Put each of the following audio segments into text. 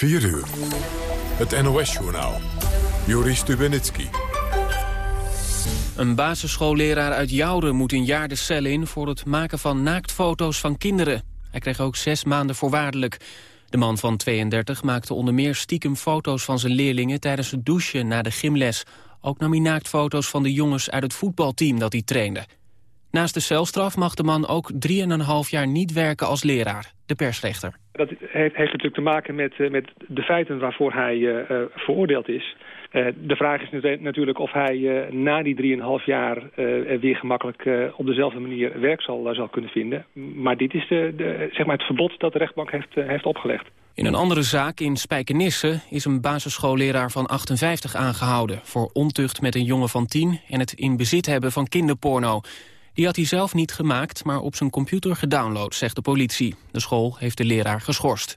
4 uur. Het NOS-journaal. Joris Stubenitski. Een basisschoolleraar uit Jouden moet een jaar de cel in... voor het maken van naaktfoto's van kinderen. Hij kreeg ook zes maanden voorwaardelijk. De man van 32 maakte onder meer stiekem foto's van zijn leerlingen... tijdens het douchen na de gymles. Ook nam hij naaktfoto's van de jongens uit het voetbalteam dat hij trainde. Naast de celstraf mag de man ook 3,5 jaar niet werken als leraar, de persrechter. Dat heeft, heeft natuurlijk te maken met, eh, met de feiten waarvoor hij uh, veroordeeld is. De vraag is natuurlijk of hij na die 3,5 jaar weer gemakkelijk op dezelfde manier werk zal, zal kunnen vinden. Maar dit is de, de, zeg maar het verbod dat de rechtbank heeft, heeft opgelegd. In een andere zaak in Spijkenisse is een basisschoolleraar van 58 aangehouden... voor ontucht met een jongen van 10 en het in bezit hebben van kinderporno. Die had hij zelf niet gemaakt, maar op zijn computer gedownload, zegt de politie. De school heeft de leraar geschorst.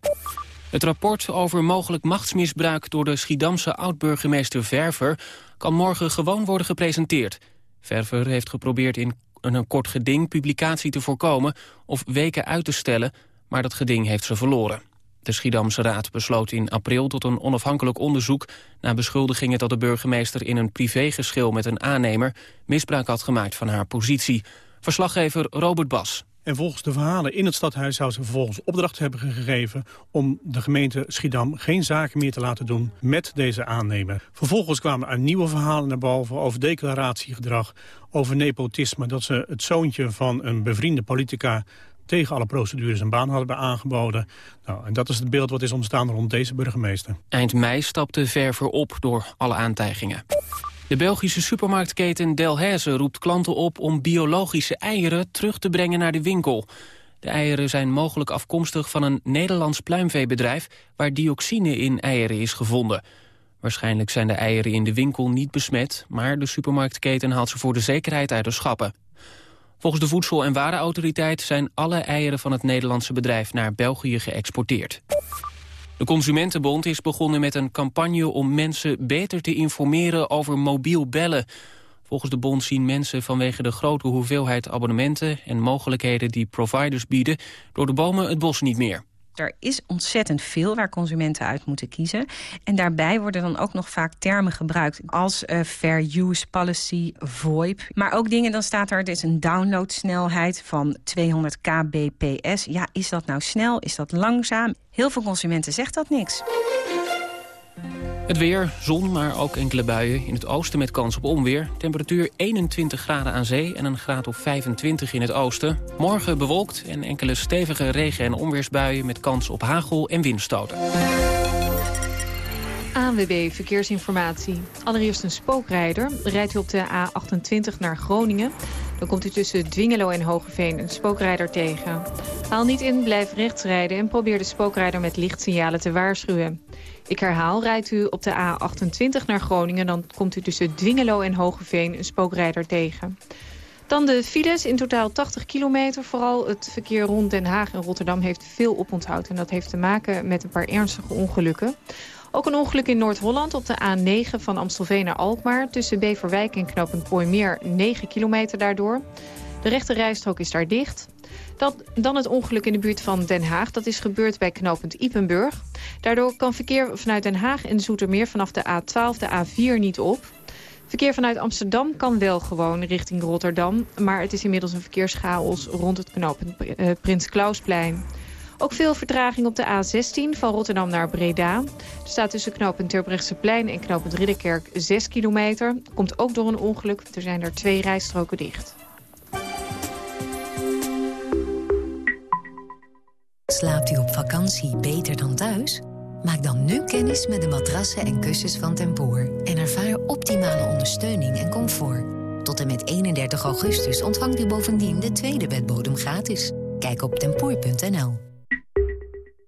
Het rapport over mogelijk machtsmisbruik door de Schiedamse oud-burgemeester Verver kan morgen gewoon worden gepresenteerd. Verver heeft geprobeerd in een kort geding publicatie te voorkomen of weken uit te stellen, maar dat geding heeft ze verloren. De Schiedamse Raad besloot in april tot een onafhankelijk onderzoek... na beschuldigingen dat de burgemeester in een privégeschil met een aannemer... misbruik had gemaakt van haar positie. Verslaggever Robert Bas. En volgens de verhalen in het stadhuis zou ze vervolgens opdracht hebben gegeven... om de gemeente Schiedam geen zaken meer te laten doen met deze aannemer. Vervolgens kwamen er nieuwe verhalen naar boven over declaratiegedrag... over nepotisme, dat ze het zoontje van een bevriende politica tegen alle procedures een baan hadden aangeboden. Nou, en dat is het beeld wat is ontstaan rond deze burgemeester. Eind mei stapte Verver op door alle aantijgingen. De Belgische supermarktketen Delhaize roept klanten op om biologische eieren terug te brengen naar de winkel. De eieren zijn mogelijk afkomstig van een Nederlands pluimveebedrijf waar dioxine in eieren is gevonden. Waarschijnlijk zijn de eieren in de winkel niet besmet, maar de supermarktketen haalt ze voor de zekerheid uit de schappen. Volgens de Voedsel- en Warenautoriteit zijn alle eieren van het Nederlandse bedrijf naar België geëxporteerd. De Consumentenbond is begonnen met een campagne om mensen beter te informeren over mobiel bellen. Volgens de bond zien mensen vanwege de grote hoeveelheid abonnementen en mogelijkheden die providers bieden door de bomen het bos niet meer. Er is ontzettend veel waar consumenten uit moeten kiezen. En daarbij worden dan ook nog vaak termen gebruikt... als uh, fair use policy, VoIP. Maar ook dingen, dan staat er... dus een downloadsnelheid van 200 kbps. Ja, is dat nou snel? Is dat langzaam? Heel veel consumenten zegt dat niks. Het weer, zon, maar ook enkele buien. In het oosten met kans op onweer. Temperatuur 21 graden aan zee en een graad of 25 in het oosten. Morgen bewolkt en enkele stevige regen- en onweersbuien... met kans op hagel en windstoten. ANWB Verkeersinformatie. Allereerst een spookrijder. Rijdt u op de A28 naar Groningen... dan komt u tussen Dwingelo en Hogeveen een spookrijder tegen. Haal niet in, blijf rechts rijden... en probeer de spookrijder met lichtsignalen te waarschuwen. Ik herhaal, rijdt u op de A28 naar Groningen... dan komt u tussen Dwingelo en Hogeveen een spookrijder tegen. Dan de files, in totaal 80 kilometer. Vooral het verkeer rond Den Haag en Rotterdam heeft veel oponthoud. En dat heeft te maken met een paar ernstige ongelukken. Ook een ongeluk in Noord-Holland op de A9 van Amstelveen naar Alkmaar. Tussen Beverwijk en knooppunt Pooimeer 9 kilometer daardoor. De rechte rijstrook is daar dicht. Dat, dan het ongeluk in de buurt van Den Haag. Dat is gebeurd bij knooppunt Ipenburg. Daardoor kan verkeer vanuit Den Haag en Zoetermeer vanaf de A12 de A4 niet op. Verkeer vanuit Amsterdam kan wel gewoon richting Rotterdam. Maar het is inmiddels een verkeerschaos rond het knooppunt uh, Prins Klausplein. Ook veel vertraging op de A16 van Rotterdam naar Breda. Er staat tussen knooppunt Terbrechtseplein en knooppunt Ridderkerk 6 kilometer. Komt ook door een ongeluk. Er zijn er twee rijstroken dicht. Slaapt u op vakantie beter dan thuis? Maak dan nu kennis met de matrassen en kussens van Tempoor... en ervaar optimale ondersteuning en comfort. Tot en met 31 augustus ontvangt u bovendien de tweede bedbodem gratis. Kijk op tempoor.nl.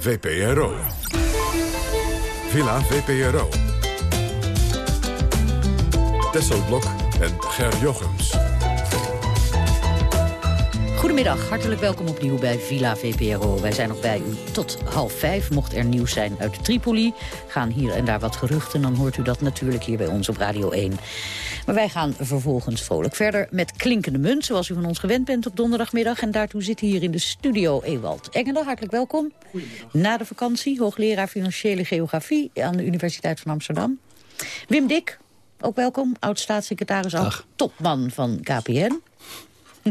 VPRO. Villa VPRO. Tesselblok en Ger Jochems. Goedemiddag, hartelijk welkom opnieuw bij Villa VPRO. Wij zijn nog bij u tot half vijf. Mocht er nieuws zijn uit Tripoli, gaan hier en daar wat geruchten... dan hoort u dat natuurlijk hier bij ons op Radio 1. Maar wij gaan vervolgens vrolijk verder met klinkende munt... zoals u van ons gewend bent op donderdagmiddag. En daartoe zit hier in de studio Ewald Engelen. Hartelijk welkom. Na de vakantie, hoogleraar Financiële Geografie... aan de Universiteit van Amsterdam. Wim Dik, ook welkom, oud-staatssecretaris, topman van KPN.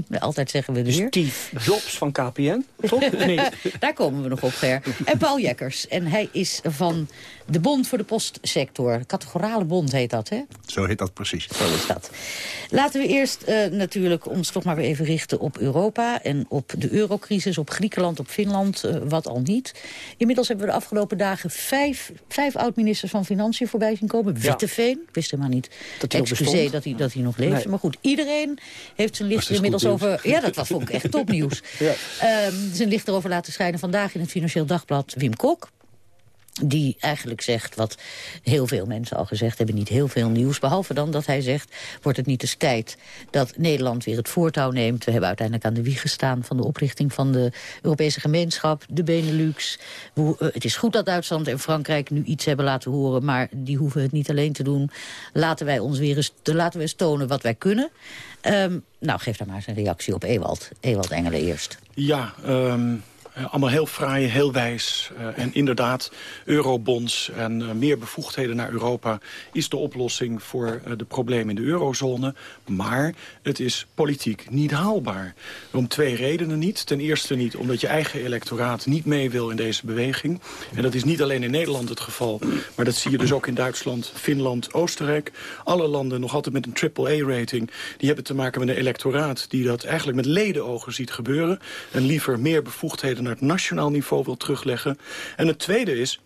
Altijd zeggen we weer. Steve Jobs van KPN, toch? Daar komen we nog op, Ger. En Paul Jekkers. En hij is van de Bond voor de Postsector. Categorale bond heet dat, hè? Zo heet dat precies. Zo is dat. Laten we eerst uh, natuurlijk ons toch maar weer even richten op Europa... en op de eurocrisis, op Griekenland, op Finland, uh, wat al niet. Inmiddels hebben we de afgelopen dagen vijf, vijf oud-ministers van Financiën voorbij zien komen. Witteveen, ik wist helemaal niet. Dat hij dat hij, dat hij nog leefde. Nee. Maar goed, iedereen heeft zijn licht inmiddels over... Ja, dat was, vond ik echt topnieuws. ja. um, zijn licht erover laten schijnen vandaag in het Financieel Dagblad Wim Kok die eigenlijk zegt wat heel veel mensen al gezegd hebben. Niet heel veel nieuws, behalve dan dat hij zegt... wordt het niet eens tijd dat Nederland weer het voortouw neemt. We hebben uiteindelijk aan de wieg gestaan van de oprichting van de Europese gemeenschap... de Benelux. Eh, het is goed dat Duitsland en Frankrijk nu iets hebben laten horen... maar die hoeven het niet alleen te doen. Laten wij ons weer eens, laten we eens tonen wat wij kunnen. Um, nou, geef daar maar eens een reactie op Ewald. Ewald Engelen eerst. Ja, um allemaal heel fraai, heel wijs. Uh, en inderdaad, eurobonds en uh, meer bevoegdheden naar Europa... is de oplossing voor de problemen in de eurozone. Maar het is politiek niet haalbaar. Om twee redenen niet. Ten eerste niet omdat je eigen electoraat niet mee wil in deze beweging. En dat is niet alleen in Nederland het geval. Maar dat zie je dus ook in Duitsland, Finland, Oostenrijk. Alle landen nog altijd met een triple-A-rating. Die hebben te maken met een electoraat die dat eigenlijk met ledenogen ziet gebeuren. En liever meer bevoegdheden naar het nationaal niveau wil terugleggen. En het tweede is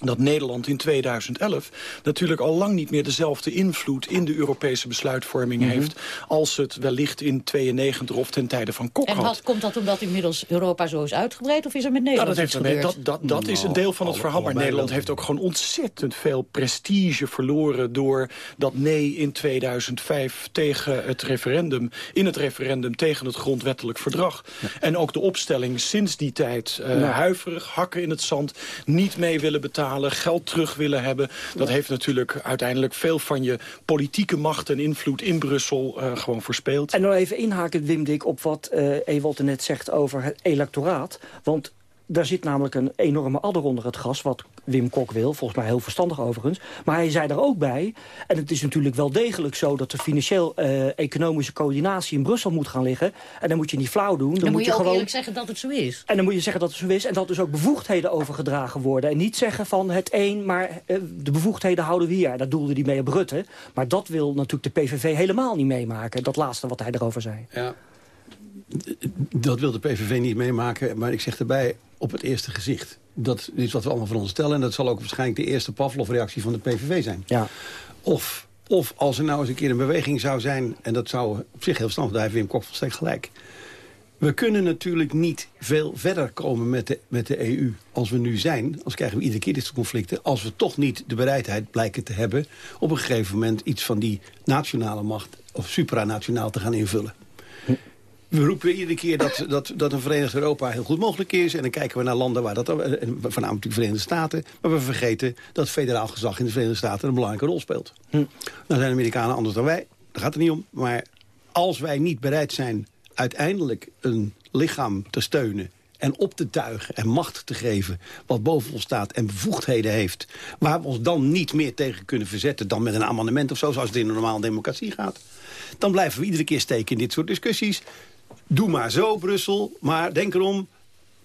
dat Nederland in 2011 natuurlijk al lang niet meer dezelfde invloed in de Europese besluitvorming mhm. heeft als het wellicht in 92 of ten tijde van Kok en had. En komt dat omdat inmiddels Europa zo is uitgebreid of is er met Nederland nou, dat, heeft, dat, dat, dat is een deel van het verhaal, maar Nederland heeft ook gewoon ontzettend veel prestige verloren door dat nee in 2005 tegen het referendum, in het referendum tegen het grondwettelijk verdrag. En ook de opstelling sinds die tijd uh, huiverig, hakken in het zand, niet mee willen betalen geld terug willen hebben. Dat heeft natuurlijk uiteindelijk veel van je politieke macht en invloed in Brussel uh, gewoon verspeeld. En nog even inhaken, Wim Dik, op wat uh, Ewald net zegt over het electoraat. Want daar zit namelijk een enorme adder onder het gas... wat Wim Kok wil, volgens mij heel verstandig overigens. Maar hij zei er ook bij, en het is natuurlijk wel degelijk zo... dat de financieel-economische coördinatie in Brussel moet gaan liggen. En dan moet je niet flauw doen. Dan, dan moet je, ook gewoon... eerlijk zeggen dat het zo is. En dan moet je zeggen dat het zo is en dat dus ook bevoegdheden overgedragen worden. En niet zeggen van het een, maar eh, de bevoegdheden houden we hier. Dat doelde hij mee op Rutte. Maar dat wil natuurlijk de PVV helemaal niet meemaken. Dat laatste wat hij erover zei. Ja, dat wil de PVV niet meemaken, maar ik zeg erbij op het eerste gezicht. Dat is wat we allemaal van ons stellen. En dat zal ook waarschijnlijk de eerste Pavlov-reactie van de PVV zijn. Ja. Of, of als er nou eens een keer een beweging zou zijn... en dat zou op zich heel verstandig, daar heeft Wim Kok volstrekt gelijk... We kunnen natuurlijk niet veel verder komen met de, met de EU als we nu zijn. Als krijgen we iedere keer dit soort conflicten. Als we toch niet de bereidheid blijken te hebben... op een gegeven moment iets van die nationale macht... of supranationaal te gaan invullen. We roepen iedere keer dat, dat, dat een Verenigd Europa heel goed mogelijk is. En dan kijken we naar landen waar dat... Voornamelijk natuurlijk de Verenigde Staten. Maar we vergeten dat federaal gezag in de Verenigde Staten... een belangrijke rol speelt. Hm. Nou zijn de Amerikanen anders dan wij. Daar gaat het niet om. Maar als wij niet bereid zijn uiteindelijk een lichaam te steunen en op te tuigen en macht te geven... wat boven ons staat en bevoegdheden heeft... waar we ons dan niet meer tegen kunnen verzetten... dan met een amendement of zo, zoals het in een normale democratie gaat... dan blijven we iedere keer steken in dit soort discussies. Doe maar zo, Brussel. Maar denk erom,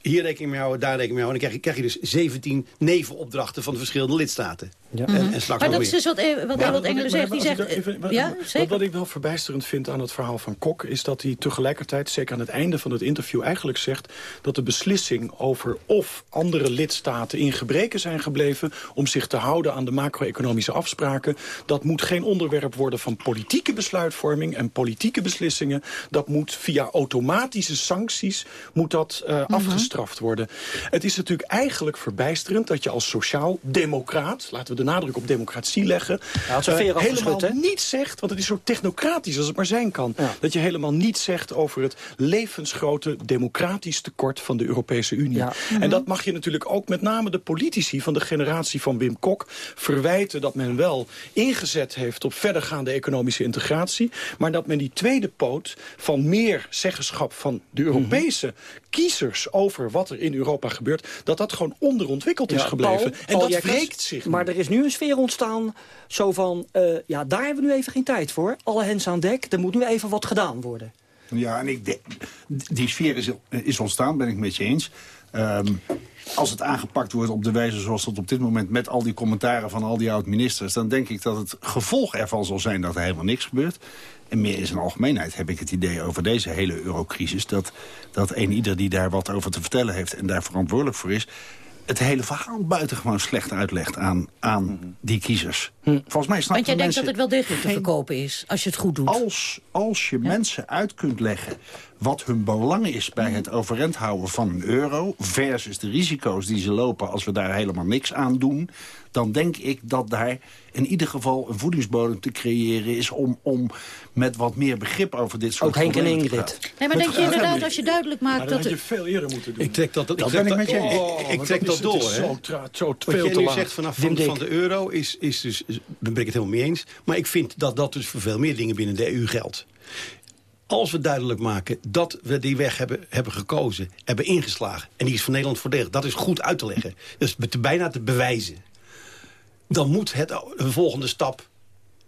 hier rekening mee houden, daar rekening mee houden. En dan krijg je, krijg je dus 17 nevenopdrachten van de verschillende lidstaten. Ja. En, en maar dat is dus wat, e- wat, ja, wat Engelen zegt. Die zegt even, ja, wat, wat, ik wel verbijsterend vind aan het verhaal van Kok... is dat hij tegelijkertijd, zeker aan het einde van het interview... eigenlijk zegt dat de beslissing over of andere lidstaten in gebreken zijn gebleven... om zich te houden aan de macro-economische afspraken... dat moet geen onderwerp worden van politieke besluitvorming... en politieke beslissingen. Dat moet via automatische sancties moet dat, uh, afgestraft worden. Het is natuurlijk eigenlijk verbijsterend dat je als sociaal-democraat... laten we de nadruk op democratie leggen... Ja, uh, helemaal niet zegt, want het is zo technocratisch als het maar zijn kan... dat je helemaal niet zegt over het levensgrote democratisch tekort van de Europese Unie. En mhm. dat mag je natuurlijk ook met name de politici van de generatie van Wim Kok verwijten... dat men wel ingezet heeft op verdergaande economische integratie... maar dat men die tweede poot van meer zeggenschap van de mhm. Europese kiezers over wat er in Europa gebeurt... dat dat gewoon onderontwikkeld is gebleven. en dat wreekt zich. Maar er is nu een sfeer ontstaan zo van... Uh, ja, daar hebben we nu even geen tijd voor. Alle hens aan dek, er moet nu even wat gedaan worden. Ja, en ik die sfeer is, is ontstaan, ben ik met je eens. Um, als het aangepakt wordt op de wijze zoals dat op dit moment... met al die commentaren van al die oud-ministers... dan denk ik dat het gevolg ervan zal zijn dat er helemaal niks gebeurt. En meer in zijn algemeenheid heb ik het idee over deze hele eurocrisis... dat, dat een ieder die daar wat over te vertellen heeft en daar verantwoordelijk voor is het hele verhaal buitengewoon slecht uitlegt aan, aan die kiezers. Hm. Volgens mij Want jij denkt dat het wel degelijk te verkopen is, als je het goed doet? Als, als je mensen uit kunt leggen wat hun belang is bij het overeind houden van een euro... versus de risico's die ze lopen als we daar helemaal niks aan doen... dan denk ik dat daar in ieder geval een voedingsbodem te creëren is... om, om met wat meer begrip over dit soort Ook Henk en Ingrid. Nee, maar denk je inderdaad, als je duidelijk maakt... dat, dat je veel eerder moeten doen. Ik trek dat, dat ben ik met je. Oh, ik, trek dat, door. Hè. Zo, zo wat je nu zegt vanaf van, van de euro, is, is dus, ben ik het helemaal mee eens. Maar ik vind dat dat dus voor veel meer dingen binnen de EU geldt als we duidelijk maken dat we die weg hebben, hebben gekozen, hebben ingeslagen... en die is voor Nederland voordelig, dat is goed uit te leggen. Dus bijna te bewijzen. Dan moet het, de volgende stap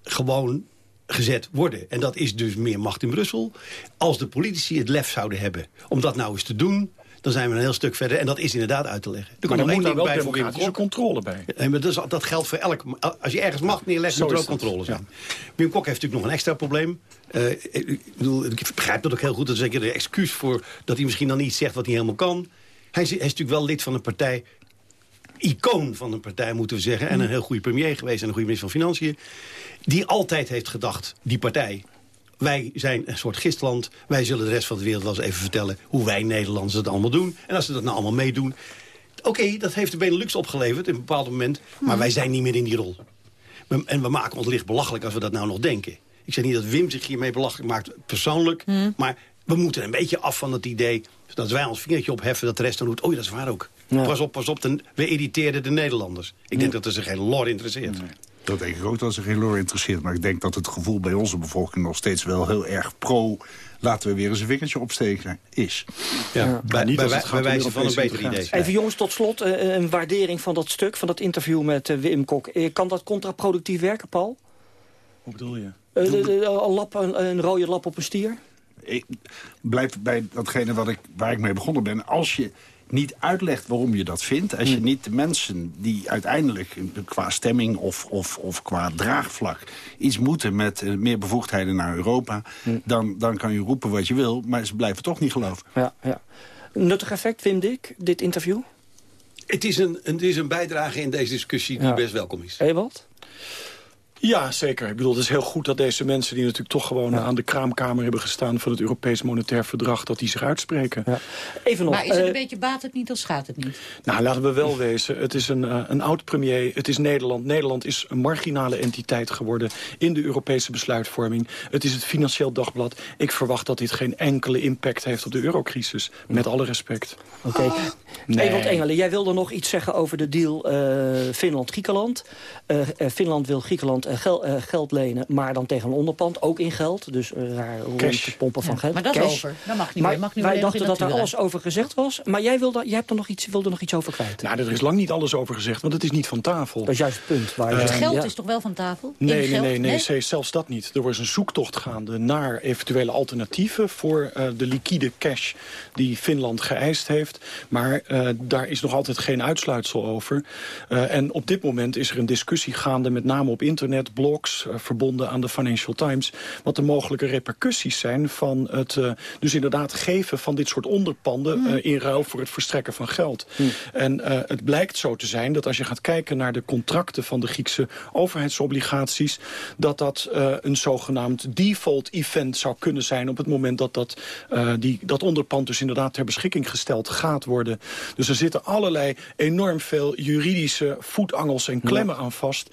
gewoon gezet worden. En dat is dus meer macht in Brussel. Als de politici het lef zouden hebben om dat nou eens te doen dan zijn we een heel stuk verder. En dat is inderdaad uit te leggen. Er komt nog één ding bij voor Wim controle bij. En maar dat, dat geldt voor elk... Als je ergens macht neerlegt, moet er ook controle zijn. Wim Kok heeft natuurlijk nog een extra probleem. Uh, ik, bedoel, ik begrijp dat ook heel goed. Dat is zeker een excuus voor dat hij misschien dan niet zegt wat hij helemaal kan. Hij is, hij is natuurlijk wel lid van een partij icoon van een partij, moeten we zeggen. En een heel goede premier geweest en een goede minister van Financiën. Die altijd heeft gedacht, die partij wij zijn een soort gistland. Wij zullen de rest van de wereld wel eens even vertellen... hoe wij Nederlanders het allemaal doen. En als ze dat nou allemaal meedoen... Oké, dat heeft de Benelux opgeleverd in een bepaald moment. Maar wij zijn niet meer in die rol. En we maken ons licht belachelijk als we dat nou nog denken. Ik zeg niet dat Wim zich hiermee belachelijk maakt persoonlijk. Hmm. Maar we moeten een beetje af van het idee... dat wij ons vingertje opheffen, dat de rest dan doet... oh ja, dat is waar ook. Pas op, pas op, we irriteerden de Nederlanders. Ik denk dat er zich geen lor interesseert. Dat denk ik ook dat ze geen loor interesseert. Maar ik denk dat het gevoel bij onze bevolking nog steeds wel heel erg pro... laten we weer eens een vingertje opsteken, is. Ja, ja. Bij, niet bij, bij wijze van een beter idee. Even jongens, tot slot uh, een waardering van dat stuk, van dat interview met uh, Wim Kok. Uh, kan dat contraproductief werken, Paul? Hoe bedoel je? een, lap, een, een rode lap op een stier? Ik blijf bij datgene wat ik, waar ik mee begonnen ben. Als je niet uitlegt waarom je dat vindt... als je hmm. niet de mensen die uiteindelijk qua stemming of, of, of qua draagvlak... iets moeten met uh, meer bevoegdheden naar Europa... Hmm. Dan, dan kan je roepen wat je wil, maar ze blijven toch niet geloven. Ja, ja. Nuttig effect, Wim Dick, dit interview? Het is een, het is een bijdrage in deze discussie die best welkom is. Ewald? Ja, zeker. Ik bedoel, het is heel goed dat deze mensen... die natuurlijk toch gewoon aan de kraamkamer hebben gestaan... van het Europees Monetair Verdrag, dat die zich uitspreken. Ja. Even nog, maar is het een uh, beetje baat het niet of schaadt het niet? Nou, laten we wel wezen. Het is een, uh, een oud-premier, het is Nederland. Nederland is een marginale entiteit geworden... in de Europese besluitvorming. Het is het Financieel Dagblad. Ik verwacht dat dit geen enkele impact heeft op de eurocrisis. Met alle respect. Oké. Okay. Oh. Nee. Engelen, jij wilde nog iets zeggen over de deal uh, Finland-Griekenland. Finland wil Griekenland gel, geld lenen, maar dan tegen een onderpand. Ook in geld, dus raar rond pompen van geld. Maar dat is over. Dat mag niet maar meer. Mag nu wij dachten dat er natura. alles over gezegd was. Maar jij, wilde, jij hebt er nog iets, wilde nog iets over kwijt. Nou, er is lang niet alles over gezegd, want het is niet van tafel. Dat is juist het punt. Waar Eh, Het geld ja. is toch wel van tafel? Nee, In nee, geld? nee, nee, nee, zelfs dat niet. Er was een zoektocht gaande naar eventuele alternatieven... voor eh, de liquide cash die Finland geëist heeft. Maar eh, daar is nog altijd geen uitsluitsel over. Eh, en op dit moment is er een discussie gaande... met name op internet, blogs, eh, verbonden aan de Financial Times... wat de mogelijke repercussies zijn van het eh, dus inderdaad geven... van dit soort onderpanden eh, in ruil voor het verstrekken van geld. En eh, het blijkt zo te zijn dat als je gaat kijken naar de contracten... van de Griekse overheidsobligaties... dat dat een zogenaamd default event zou kunnen zijn... op het moment dat dat, die, dat onderpand dus inderdaad ter beschikking gesteld gaat worden. Dus er zitten allerlei enorm veel juridische voetangels en klemmen aan vast...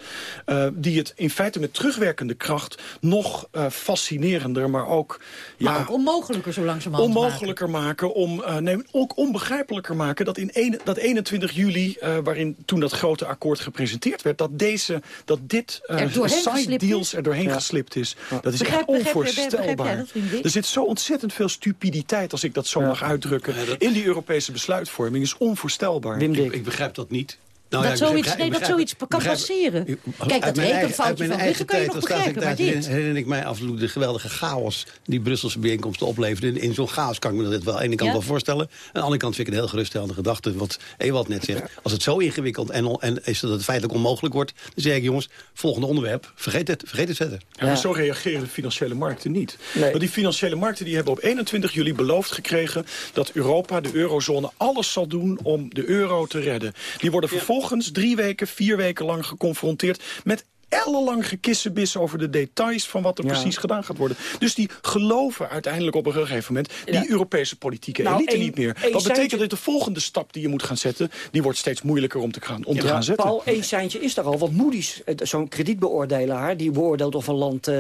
die het in feite met terugwerkende kracht nog eh, fascinerender... maar ook, Maar ja, ook onmogelijker zo langzamerhand maken. onmogelijker maken, om, eh, nee, ook onbegrijpelijker maken... dat in een, dat 21 juli, eh, waarin toen dat grote akkoord gepresenteerd werd... dat, deze, dat dit side deals er doorheen Ja. geslipt is. Dat is Begrijp- echt onvoorstelbaar. begrijp er zit zo ontzettend veel stupiditeit, als ik dat zo mag uitdrukken... in die Europese besluitvorming is onvoorstelbaar. Dik. Ik begrijp dat niet. Nou dat ja, zoiets, begrijp- nee, dat zoiets kan begrijp- passeren. Kijk, dat rekenfoutje van Rutte kan je nog begrijpen, maar dit... herinner ik mij absoluut de geweldige chaos die Brusselse bijeenkomsten opleverden. In, in zo'n chaos kan ik me dat wel aan de ene kant Ja? wel voorstellen. Aan de andere kant vind ik een heel geruststellende gedachte. Wat Ewald net zegt. Als het zo ingewikkeld en, on- en is dat het feitelijk onmogelijk wordt. Dan zeg ik jongens, volgende onderwerp. Vergeet het, vergeet het verder. Ja, maar zo reageren de financiële markten niet. Nee. Want die financiële markten die hebben op 21 juli beloofd gekregen... dat Europa, de eurozone, alles zal doen om de euro te redden. Die worden vervolgens drie weken, vier weken lang geconfronteerd... met ellenlang gekissenbissen over de details van wat er Ja. precies gedaan gaat worden. Dus die geloven uiteindelijk op een gegeven moment... die Ja. Europese politieke Nou, elite niet meer. Wat betekent dat de volgende stap die je moet gaan zetten... die wordt steeds moeilijker om te gaan, om te Ja, gaan zetten. Paul, één seintje is er al. Want Moody's, eh, zo'n kredietbeoordelaar... die beoordeelt of een land eh,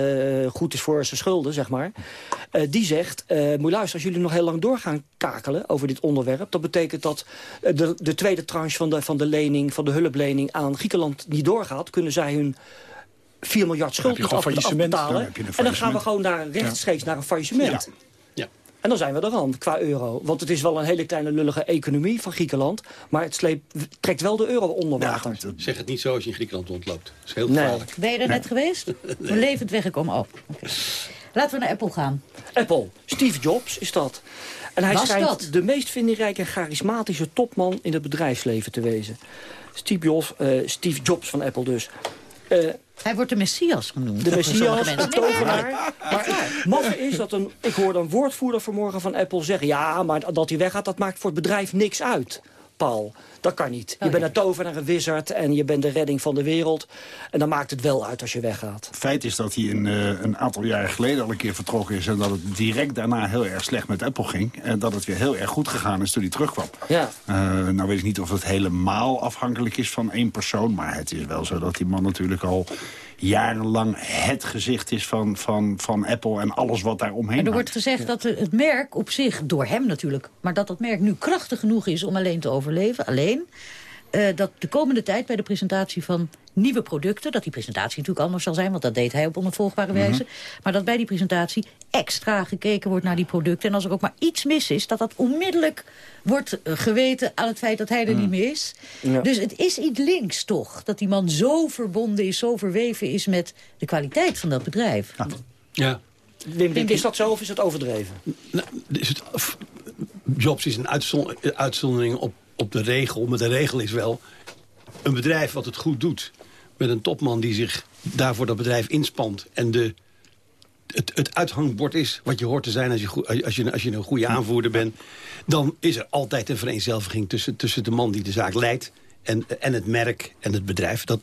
goed is voor zijn schulden, zeg maar... eh, die zegt, eh, moet luisteren, als jullie nog heel lang doorgaan kakelen... over dit onderwerp, dat betekent dat de, de tweede tranche van de, van de lening... van de hulplening aan Griekenland niet doorgaat... kunnen zij hun 4 miljard schuld gewoon af- afbetalen. Dan En dan gaan we gewoon naar, rechtstreeks naar een faillissement. En dan zijn we er aan, qua euro. Want het is wel een hele kleine lullige economie van Griekenland. Maar het sleept, trekt wel de euro onder water. Zeg het niet zo als je in Griekenland ontloopt. Dat is heel Nee. gevaarlijk. Ben je er net geweest? Levend weggekomen? Oh, oké. Laten we naar Apple gaan. Apple, Steve Jobs is dat. En hij Was schijnt dat? de meest vindingrijke en charismatische topman in het bedrijfsleven te wezen. Steve Jobs, eh, Steve Jobs van Apple dus. Eh, Hij wordt de Messias genoemd. de Messias, de tovenaar. Maar het maffe is dat een... Ik hoorde een woordvoerder vanmorgen van Apple zeggen... ja, maar dat hij weggaat, dat maakt voor het bedrijf niks uit. Paul, dat kan niet. Je Oh, bent een tovenaar, een wizard... en je bent de redding van de wereld. En dan maakt het wel uit als je weggaat. Feit is dat hij een, eh, een aantal jaren geleden al een keer vertrokken is... en dat het direct daarna heel erg slecht met Apple ging. En dat het weer heel erg goed gegaan is toen hij terugkwam. Ja. Eh, nou weet ik niet of het helemaal afhankelijk is van één persoon... maar het is wel zo dat die man natuurlijk al jarenlang het gezicht is van, van, van Apple... en alles wat daar omheen En er wordt gezegd dat het merk op zich, door hem natuurlijk... maar dat dat merk nu krachtig genoeg is om alleen te overleven. Alleen eh, dat de komende tijd bij de presentatie van nieuwe producten... dat die presentatie natuurlijk anders zal zijn... want dat deed hij op onafvolgbare wijze... maar dat bij die presentatie extra gekeken wordt naar die producten... en als er ook maar iets mis is, dat dat onmiddellijk wordt eh, geweten... aan het feit dat hij er niet meer is. Ja. Dus het is iets links toch, dat die man zo verbonden is... zo verweven is met de kwaliteit van dat bedrijf. Ja. Wim, Wim, is dat zo of is dat overdreven? Nou, dus het, Jobs is een uitzon- uitzondering op, op de regel. Maar de regel is wel een bedrijf wat het goed doet. Met een topman die zich daarvoor dat bedrijf inspant. En de, het, het uithangbord is wat je hoort te zijn als je, als je, als je een goede aanvoerder bent. Dan is er altijd een vereenzelviging tussen, tussen de man die de zaak leidt... En, en het merk en het bedrijf. Dat,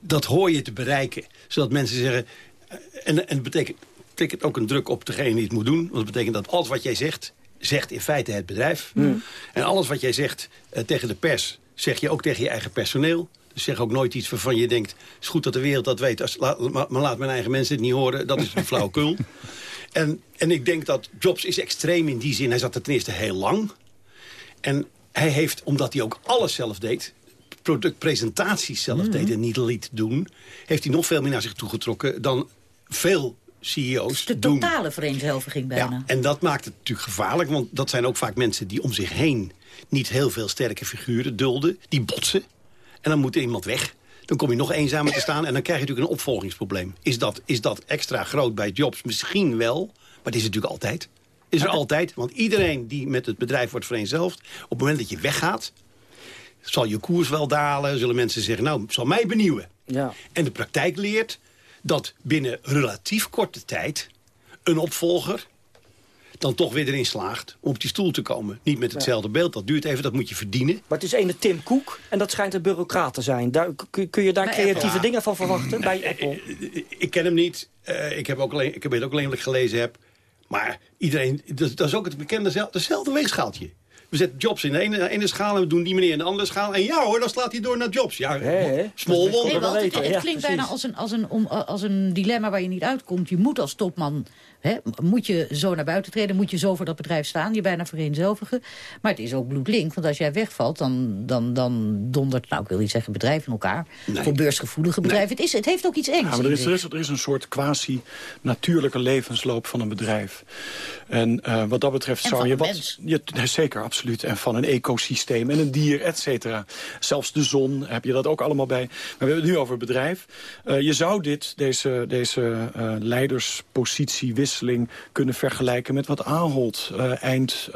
dat hoor je te bereiken. Zodat mensen zeggen... eh, En, en het betekent, betekent ook een druk op degene die het moet doen. Want dat betekent dat alles wat jij zegt, zegt in feite het bedrijf. En alles wat jij zegt eh, tegen de pers, zeg je ook tegen je eigen personeel. Dus zeg ook nooit iets waarvan je denkt... het is goed dat de wereld dat weet, als, la- maar, maar laat mijn eigen mensen het niet horen. Dat is een flauwekul. En, en ik denk dat Jobs is extreem in die zin. Hij zat er ten eerste heel lang. En hij heeft, omdat hij ook alles zelf deed... productpresentaties zelf deed en niet liet doen... heeft hij nog veel meer naar zich toegetrokken dan veel CEO's De doen. totale vereenzelviging bijna. Ja, en dat maakt het natuurlijk gevaarlijk, want dat zijn ook vaak mensen die om zich heen niet heel veel sterke figuren dulden. Die botsen. En dan moet iemand weg. Dan kom je nog eenzamer te staan en dan krijg je natuurlijk een opvolgingsprobleem. Is dat, is dat extra groot bij Jobs? Misschien wel, maar het is natuurlijk altijd. Is er altijd, want iedereen die met het bedrijf wordt vereenzelvigd... op het moment dat je weggaat, zal je koers wel dalen. Zullen mensen zeggen, nou, zal mij benieuwen. Ja. En de praktijk leert dat binnen relatief korte tijd... een opvolger dan toch weer erin slaagt om op die stoel te komen. Niet met hetzelfde beeld, dat duurt even, dat moet je verdienen. Maar het is ene Tim Cook en dat schijnt een bureaucraat te zijn. Daar, kun, je daar Bij creatieve Apple. dingen van verwachten bij Apple? Ik ken hem niet. Eh, ik, heb ook alleen, ik weet ook alleen wat ik gelezen heb. Maar iedereen, dat, dat is ook het bekende, zel- dezelfde weegschaaltje. We zetten Jobs in de ene, ene schaal en we doen die meneer in de andere schaal. En ja hoor, dan slaat hij door naar Jobs. Ja, small Nee, wonder. want het, het klinkt bijna als een, als, een, om, als een dilemma waar je niet uitkomt. Je moet als topman, hè, moet je zo naar buiten treden... moet je zo voor dat bedrijf staan, je bijna vereenzelvigen. Maar het is ook bloedlink, want als jij wegvalt... dan, dan, dan dondert, nou ik wil niet zeggen bedrijf in elkaar... voor beursgevoelige bedrijven. Het, is, het heeft ook iets engs Ja, maar er in is, er, is, er is een soort quasi-natuurlijke levensloop van een bedrijf. En eh, wat dat betreft En zou je wat... Je, nee, zeker, absoluut. En van een ecosysteem en een dier, et cetera. Zelfs de zon heb je dat ook allemaal bij. Maar we hebben het nu over bedrijf. Eh, je zou dit, deze, deze eh, leiderspositiewisseling kunnen vergelijken... met wat Ahold eh, eind,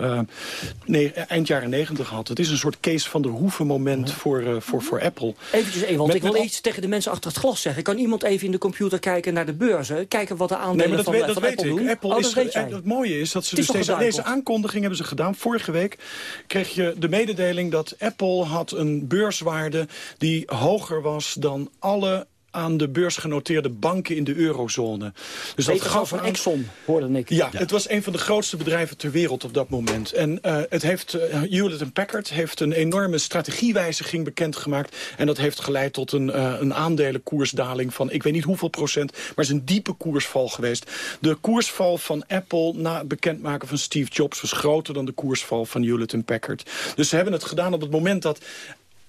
nee, eind jaren negentig had. Het is een soort Kees van der Hoeven moment voor, voor, voor Apple. Eventjes even, want Met- ik wil met- iets tegen de mensen achter het glas zeggen. Kan iemand even in de computer kijken naar de beurzen? Kijken wat de aandelen Nee, maar dat, van, weet, van dat weet Apple ik. doen? Apple oh, is, dat weet het mooie is dat ze dus deze, deze aankondiging hebben ze gedaan. Vorige week kreeg je de mededeling dat Apple had een beurswaarde die hoger was dan alle aan de beurs genoteerde banken in de eurozone. Dus Beter gaf van aan- Exxon, hoorde ik. ja, het was een van de grootste bedrijven ter wereld op dat moment. En eh, het heeft, eh, Hewlett Packard heeft een enorme strategiewijziging bekendgemaakt. En dat heeft geleid tot een, eh, een aandelenkoersdaling van ik weet niet hoeveel procent. Maar het is een diepe koersval geweest. De koersval van Apple na het bekendmaken van Steve Jobs was groter dan de koersval van Hewlett Packard. Dus ze hebben het gedaan op het moment dat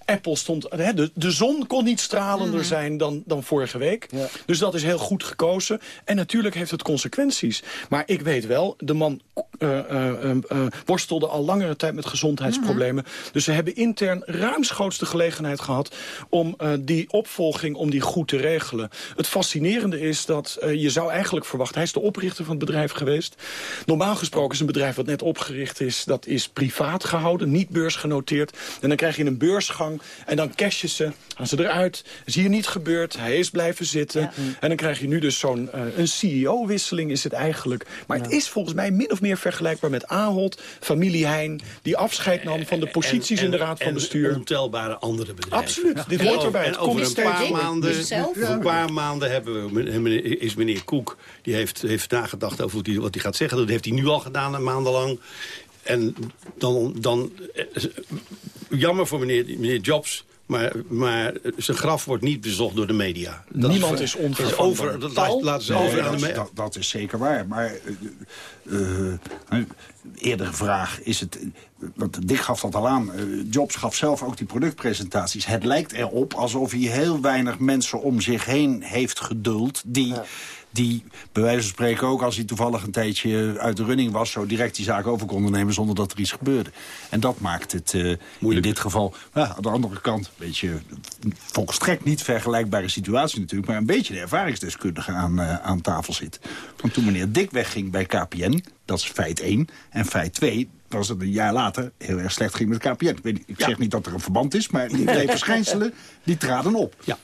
Apple stond... Hè, de, de zon kon niet stralender zijn dan, dan vorige week. Dus dat is heel goed gekozen. En natuurlijk heeft het consequenties. Maar ik weet wel, de man eh, eh, eh, worstelde al langere tijd met gezondheidsproblemen. Dus ze hebben intern ruimschoots de gelegenheid gehad... om die opvolging om die goed te regelen. Het fascinerende is dat je zou eigenlijk verwachten... hij is de oprichter van het bedrijf geweest. Normaal gesproken is een bedrijf wat net opgericht is... dat is privaat gehouden, niet beursgenoteerd. En dan krijg je een beursgang en dan cashen ze, gaan ze eruit. is hier niet gebeurd, hij is blijven zitten. En dan krijg je nu dus zo'n eh, een CEO-wisseling is het eigenlijk. Maar het is volgens mij min of meer vergelijkbaar met Ahold, familie Heijn... die afscheid nam van de posities in de raad van en bestuur. ontelbare andere bedrijven. Absoluut, dit hoort erbij. En Het over een paar voor. maanden, een paar maanden hebben we, meneer- is meneer Koek... die heeft, heeft nagedacht over wat hij, wat hij gaat zeggen. Dat heeft hij nu al gedaan, een maandenlang. En dan... dan jammer voor meneer, meneer Jobs... Maar, maar zijn graf wordt niet bezocht door de media. Dat Niemand is onvervangbaar. over, dat laat- laten ze Nee, over aan de dat, media. dat, dat is zeker waar. Maar eh, eh, eerdere vraag is het... Want Dick gaf dat al aan. eh, Jobs gaf zelf ook die productpresentaties. Het lijkt erop alsof hij heel weinig mensen om zich heen heeft geduld... die... Die, bij wijze van spreken ook als hij toevallig een tijdje uit de running was... zo direct die zaak over konden nemen zonder dat er iets gebeurde. En dat maakt het eh, in dit geval... Ja, aan de andere kant, een beetje volstrekt niet vergelijkbare situatie natuurlijk... maar een beetje de ervaringsdeskundige aan, eh, aan tafel zit. Want toen meneer Dick wegging bij KPN, dat is feit 1... en feit 2 was het een jaar later heel erg slecht ging met KPN. Ik, weet, niet- ik zeg niet dat er een verband is, maar die twee verschijnselen die traden op. Ja,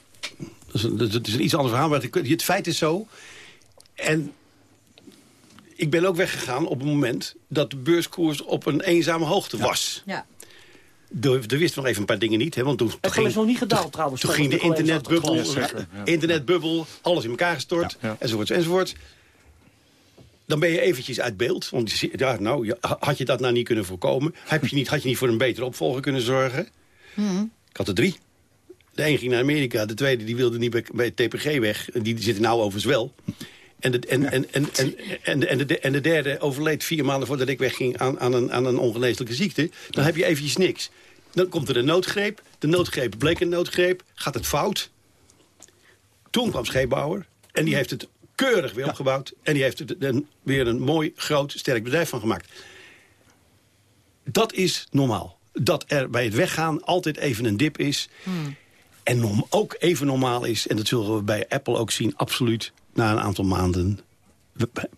dat is, dat is een iets ander verhaal. Maar het, het feit is zo... En ik ben ook weggegaan op het moment dat de beurskoers op een eenzame hoogte was. Ja. Er, er wist nog even een paar dingen niet. Hè, want toen, Het ging, is nog niet gedaald trouwens. toen ging de collega's internetbubbel, internetbubbel, alles in elkaar gestort, enzovoort, enzovoort. Dan ben je eventjes uit beeld. Want ja, nou, ja, had je dat nou niet kunnen voorkomen? Heb je niet, had je niet voor een betere opvolger kunnen zorgen? Ik had er drie. De een ging naar Amerika, de tweede die wilde niet bij, bij het TPG weg. En Die zit er nou overigens wel. En de, en, en, en, en, en, de, en, de, en de derde overleed vier maanden voordat ik wegging aan, aan, een, aan een ongeneeslijke ziekte. Dan heb je eventjes niks. Dan komt er een noodgreep. De noodgreep bleek een noodgreep. Gaat het fout? Toen kwam scheepbouwer. En die heeft het keurig weer opgebouwd. En die heeft er een, weer een mooi, groot, sterk bedrijf van gemaakt. Dat is normaal. Dat er bij het weggaan altijd even een dip is. Hmm. En norm- ook even normaal is, en dat zullen we bij Apple ook zien... absoluut na een aantal maanden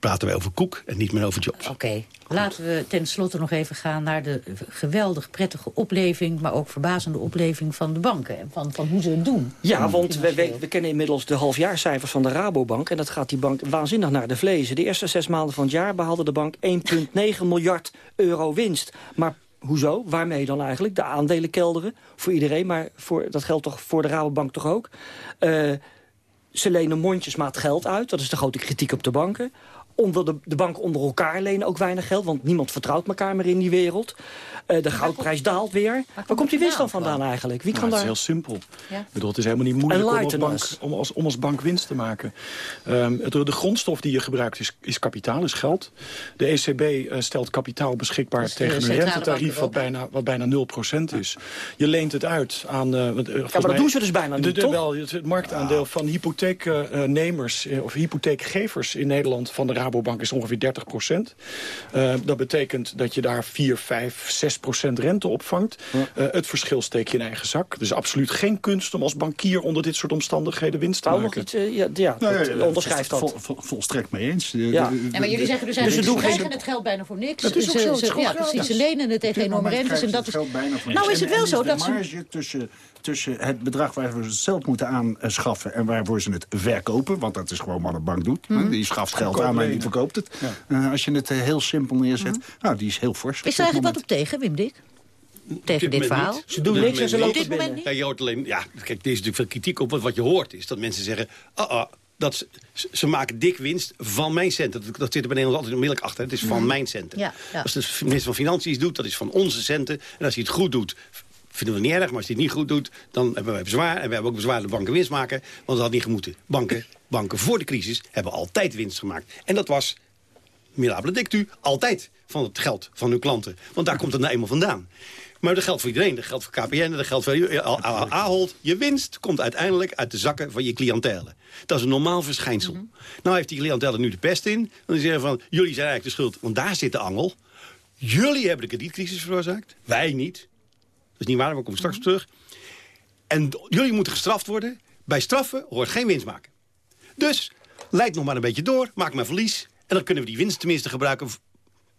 praten wij over koek en niet meer over jobs. Oké, laten we tenslotte nog even gaan naar de geweldig prettige opleving... maar ook verbazende opleving van de banken en van, van hoe ze het doen. Ja, want we, we kennen inmiddels de halfjaarcijfers van de Rabobank. En dat gaat die bank waanzinnig naar de vlezen. De eerste zes maanden van het jaar behaalde de bank 1,9 miljard euro winst. Maar hoezo? Waarmee dan eigenlijk? De aandelen kelderen voor iedereen. Maar voor, dat geldt toch voor de Rabobank toch ook? Eh, ze lenen mondjesmaat geld uit. Dat is de grote kritiek op de banken. Onder de, de banken onder elkaar lenen ook weinig geld. Want niemand vertrouwt elkaar meer in die wereld. Eh, de goudprijs daalt weer. Waar komt die winst dan vandaan eigenlijk? Wie Nou, kan het is daar... heel simpel. Ja. Ik bedoel, het is helemaal niet moeilijk om als, bank, om, als, om als bank winst te maken. Ehm, het, de grondstof die je gebruikt is, is kapitaal, is geld. De ECB eh, stelt kapitaal beschikbaar tegen een rentetarief wat bijna, wat bijna 0% is. Je leent het uit aan... eh, want, eh, volgens dat mij- doen ze dus bijna niet, de- toch? Wel, het, het marktaandeel van hypotheeknemers eh, of hypotheekgevers in Nederland van de Rabobank is ongeveer 30% Eh, dat betekent dat je daar 4, 5, 6% rente opvangt. Eh, het verschil steek je in eigen zak. Is absoluut geen kunst om als bankier onder dit soort omstandigheden winst te nog maken. iets? eh, ja, ja, Nou, onderschrijft dat. vol- vol- volstrekt mee eens. Ja. Ja, maar jullie zeggen dus Dus eigenlijk, ze krijgen geen- het geld bijna voor niks. Dat is ook Ze- zo, het ze- ja, precies, ze lenen het tegen enorme rentes. En dat het is, geld bijna voor nou is het En- wel en zo dat ze... marge tussen, tussen het bedrag waarvoor ze het zelf moeten aanschaffen... en waarvoor ze het verkopen, want dat is gewoon wat een bank doet. Mhm. Die schaft geld aan en die verkoopt het. Eh, als je het eh, heel simpel neerzet, nou, die is heel fors. Is er eigenlijk wat op tegen, Wim Dik? Tegen dit verhaal? Ze doen niks en ze lopen dit moment binnen. niet? Ja, je hoort alleen, ja, kijk, er is natuurlijk veel kritiek op. Wat, wat je hoort is dat mensen zeggen... ah, ah, dat ze, ze maken dik winst van mijn centen. Dat, dat zit er bij Nederland altijd onmiddellijk achter. Het is van mijn centen. Ja, ja. Als de minister van Financiën iets doet, dat is van onze centen. En als hij het goed doet, vinden we het niet erg. Maar als hij het niet goed doet, dan hebben wij bezwaar. En we hebben ook bezwaar dat banken winst maken. Want dat had niet gemoeten. Banken, banken voor de crisis hebben altijd winst gemaakt. En dat was mirabele dictu, altijd van het geld van uw klanten. Want daar komt het nou eenmaal vandaan. Maar dat geldt voor iedereen. Dat geldt voor KPN, dat geldt voor Ahold. Je winst komt uiteindelijk uit de zakken van je cliëntelen. Dat is een normaal verschijnsel. Nou heeft die cliëntelen nu de pest in. Dan zeggen van, jullie zijn eigenlijk de schuld. Want daar zit de angel. Jullie hebben de kredietcrisis veroorzaakt. Wij niet. Dat is niet waar, we komen straks op terug. En jullie moeten gestraft worden. Bij straffen hoort geen winst maken. Dus, leid nog maar een beetje door, maak maar verlies. En dan kunnen we die winst tenminste gebruiken...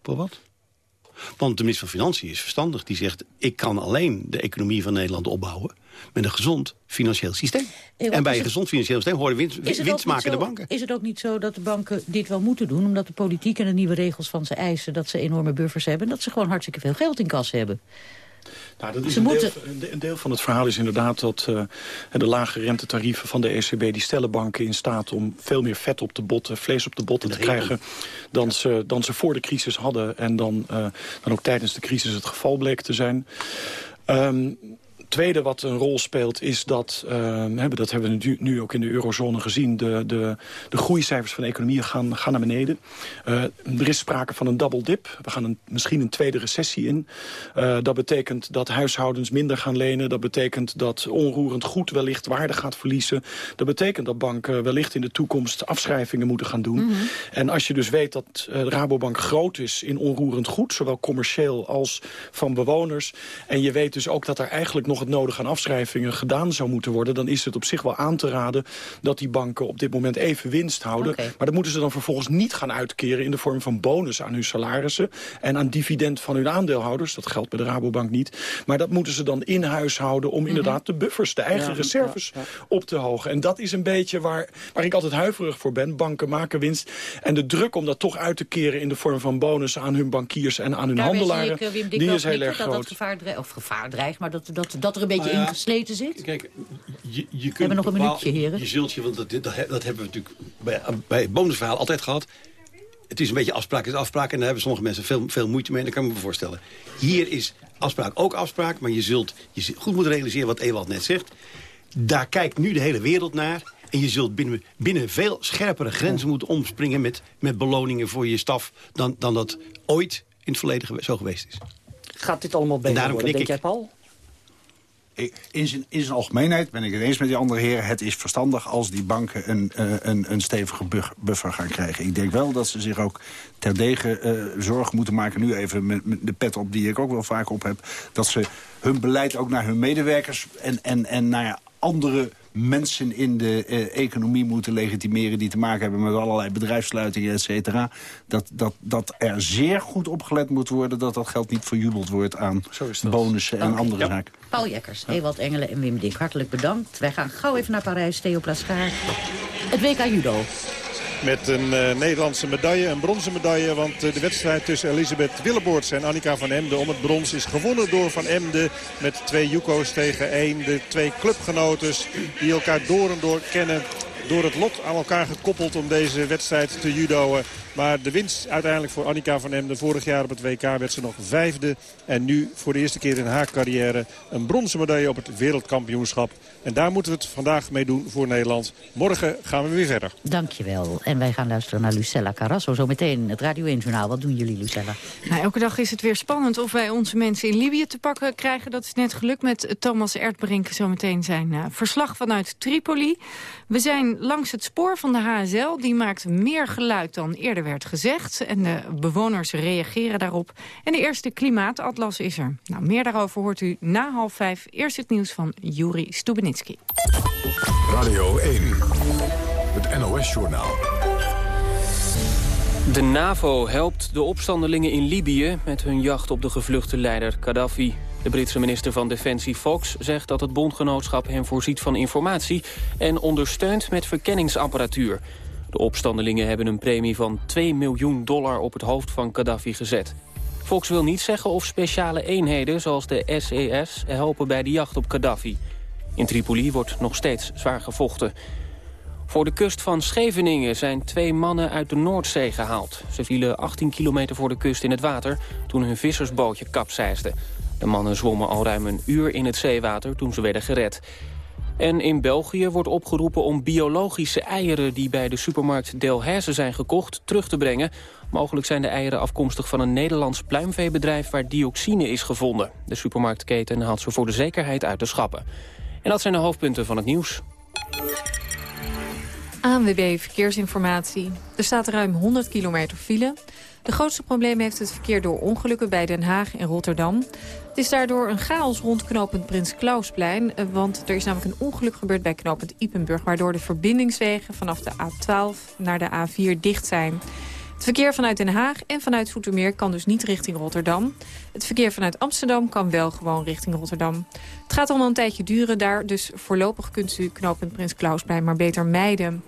Voor wat? Want de minister van Financiën is verstandig. Die zegt, ik kan alleen de economie van Nederland opbouwen... met een gezond financieel systeem. en bij een gezond financieel systeem horen winst, winstmakende banken. Is het ook niet zo dat de banken dit wel moeten doen... omdat de politiek en de nieuwe regels van ze eisen... dat ze enorme buffers hebben... en dat ze gewoon hartstikke veel geld in kas hebben? Nou, dat is Ze een, moeten- deel, een de- een deel van het verhaal is inderdaad dat eh, de lage rentetarieven van de ECB... die stellen banken in staat om veel meer vet op de botten, vlees op de botten te krijgen... dan ze, dan ze voor de crisis hadden en dan, eh, dan ook tijdens de crisis het geval bleek te zijn. Ehm, tweede wat een rol speelt is dat, ehm, hebben, dat hebben we nu, ook in de eurozone gezien... de, de, de groeicijfers van de economie gaan, gaan naar beneden. Eh, er is sprake van een double dip. We gaan een, misschien een tweede recessie in. Eh, dat betekent dat huishoudens minder gaan lenen. Dat betekent dat onroerend goed wellicht waarde gaat verliezen. Dat betekent dat banken wellicht in de toekomst afschrijvingen moeten gaan doen. En als je dus weet dat eh, de Rabobank groot is in onroerend goed... zowel commercieel als van bewoners... en je weet dus ook dat er eigenlijk nog het nodige aan afschrijvingen gedaan zou moeten worden... dan is het op zich wel aan te raden dat die banken op dit moment even winst houden. Maar dat moeten ze dan vervolgens niet gaan uitkeren... in de vorm van bonus aan hun salarissen en aan dividend van hun aandeelhouders. Dat geldt bij de Rabobank niet. Maar dat moeten ze dan in huis houden om inderdaad de buffers, de eigen Ja, reserves ja, ja. op te hogen. En dat is een beetje waar, waar ik altijd huiverig voor ben. Banken maken winst. En de druk om dat toch uit te keren in de vorm van bonussen aan hun bankiers en aan hun handelaren, ik, die wel is heel erg dat dat groot. gevaar dreigt, of gevaar dreigt, maar dat, dat, dat er een beetje Nou ja, ingesleten zit. Kijk, je, je kunt hebben nog een minuutje, heren. Je zult je, want dat, dat, dat hebben we natuurlijk bij, bij het bonusverhaal altijd gehad. Het is een beetje afspraak is afspraak. En daar hebben sommige mensen veel, veel moeite mee. Dat kan ik me voorstellen. Hier is afspraak ook afspraak. Maar je zult je goed moeten realiseren wat Ewald net zegt. Daar kijkt nu de hele wereld naar. En je zult binnen, binnen veel scherpere grenzen moeten omspringen... Met, met beloningen voor je staf dan, dan dat ooit in het verleden zo geweest is. Gaat dit allemaal beter daarom worden, denk ik. jij, Paul? In zijn, in zijn algemeenheid ben ik het eens met die andere heren. Het is verstandig als die banken een, uh, een, een stevige buffer gaan krijgen. Ik denk wel dat ze zich ook terdege uh, zorg moeten maken. Nu even met, met, de pet op die ik ook wel vaak op heb. Dat ze hun beleid ook naar hun medewerkers en, en, en naar andere mensen in de eh, economie moeten legitimeren... die te maken hebben met allerlei bedrijfssluitingen, et cetera. Dat, dat, dat er zeer goed opgelet moet worden... dat dat geld niet verjubeld wordt aan bonussen en andere zaken. Paul Jekkers, Ewald Engelen en Wim Dink, hartelijk bedankt. Wij gaan gauw even naar Parijs, Theo Plasgaard. Het WK Judo. Met een uh, Nederlandse medaille, een bronzen medaille. Want uh, de wedstrijd tussen Elisabeth Willeboorts en Annika van Emden om het brons is gewonnen door Van Emden. Met twee Juko's tegen één. De twee clubgenotes die elkaar door en door kennen door het lot aan elkaar gekoppeld om deze wedstrijd te judoën. Maar de winst uiteindelijk voor Annika van Emden. Vorig jaar op het WK werd ze nog vijfde. En nu voor de eerste keer in haar carrière een bronzen medaille op het wereldkampioenschap. En daar moeten we het vandaag mee doen voor Nederland. Morgen gaan we weer verder. Dankjewel. En wij gaan luisteren naar Lucella Carrasso. Zometeen het Radio 1 Journaal. Wat doen jullie, Lucella? Nou, elke dag is het weer spannend of wij onze mensen in Libië te pakken krijgen. Dat is net gelukt met Thomas Erdbrink. Zometeen zijn uh, verslag vanuit Tripoli. We zijn langs het spoor van de HSL. Die maakt meer geluid dan eerder werd gezegd. En de bewoners reageren daarop. En de eerste klimaatatlas is er. Nou, meer daarover hoort u na half vijf. Eerst het nieuws van Juri Stubenitski. Radio 1, het NOS-journaal. De NAVO helpt de opstandelingen in Libië met hun jacht op de gevluchte leider Gaddafi. De Britse minister van Defensie Fox zegt dat het bondgenootschap hem voorziet van informatie en ondersteunt met verkenningsapparatuur. De opstandelingen hebben een premie van 2 miljoen dollar op het hoofd van Gaddafi gezet. Fox wil niet zeggen of speciale eenheden zoals de SES e helpen bij de jacht op Gaddafi. In Tripoli wordt nog steeds zwaar gevochten. Voor de kust van Scheveningen zijn twee mannen uit de Noordzee gehaald. Ze vielen 18 kilometer voor de kust in het water toen hun vissersbootje kapseisde. De mannen zwommen al ruim een uur in het zeewater toen ze werden gered. En in België wordt opgeroepen om biologische eieren... die bij de supermarkt Delhaize zijn gekocht, terug te brengen. Mogelijk zijn de eieren afkomstig van een Nederlands pluimveebedrijf... waar dioxine is gevonden. De supermarktketen haalt ze voor de zekerheid uit de schappen. En dat zijn de hoofdpunten van het nieuws. ANWB Verkeersinformatie. Er staat ruim 100 kilometer file. De grootste probleem heeft het verkeer door ongelukken bij Den Haag en Rotterdam. Het is daardoor een chaos rond knooppunt Prins Klausplein. Eh, want er is namelijk een ongeluk gebeurd bij knooppunt Ipenburg... waardoor de verbindingswegen vanaf de A12 naar de A4 dicht zijn. Het verkeer vanuit Den Haag en vanuit Zoetermeer kan dus niet richting Rotterdam. Het verkeer vanuit Amsterdam kan wel gewoon richting Rotterdam. Het gaat al een tijdje duren daar, dus voorlopig kunt u knooppunt Prins Klausplein maar beter mijden.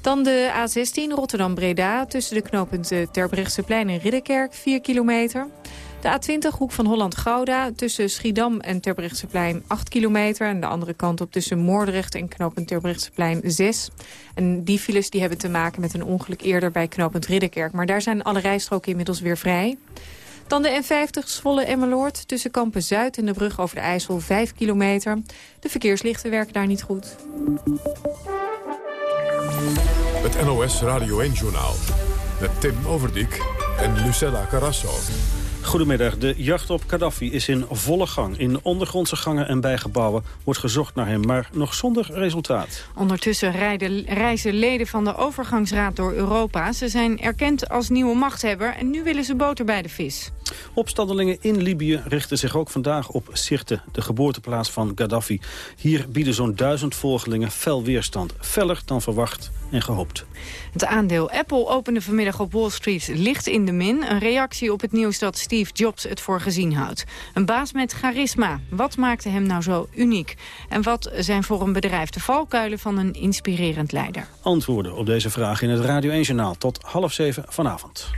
Dan de A16 Rotterdam-Breda tussen de knooppunten Terbrechtseplein en Ridderkerk, 4 kilometer. De A20 Hoek van Holland-Gouda tussen Schiedam en Terbrechtseplein 8 kilometer. En de andere kant op tussen Moordrecht en knooppunt Terbrechtseplein 6. En die files die hebben te maken met een ongeluk eerder bij knooppunt Ridderkerk. Maar daar zijn alle rijstroken inmiddels weer vrij. Dan de N50 Zwolle-Emmeloord tussen Kampen Zuid en de brug over de IJssel 5 kilometer. De verkeerslichten werken daar niet goed. Het NOS Radio 1-journaal met Tim Overdijk en Lucella Carrasso. Goedemiddag. De jacht op Gaddafi is in volle gang. In ondergrondse gangen en bijgebouwen wordt gezocht naar hem, maar nog zonder resultaat. Ondertussen rijden, reizen leden van de overgangsraad door Europa. Ze zijn erkend als nieuwe machthebber en nu willen ze boter bij de vis. Opstandelingen in Libië richten zich ook vandaag op Sirte, de geboorteplaats van Gaddafi. Hier bieden zo'n duizend volgelingen fel weerstand. Feller dan verwacht en gehoopt. Het aandeel Apple opende vanmiddag op Wall Street licht in de min. Een reactie op het nieuws dat Steve Jobs het voor gezien houdt. Een baas met charisma. Wat maakte hem nou zo uniek? En wat zijn voor een bedrijf de valkuilen van een inspirerend leider? Antwoorden op deze vraag in het Radio 1-journaal tot half zeven vanavond.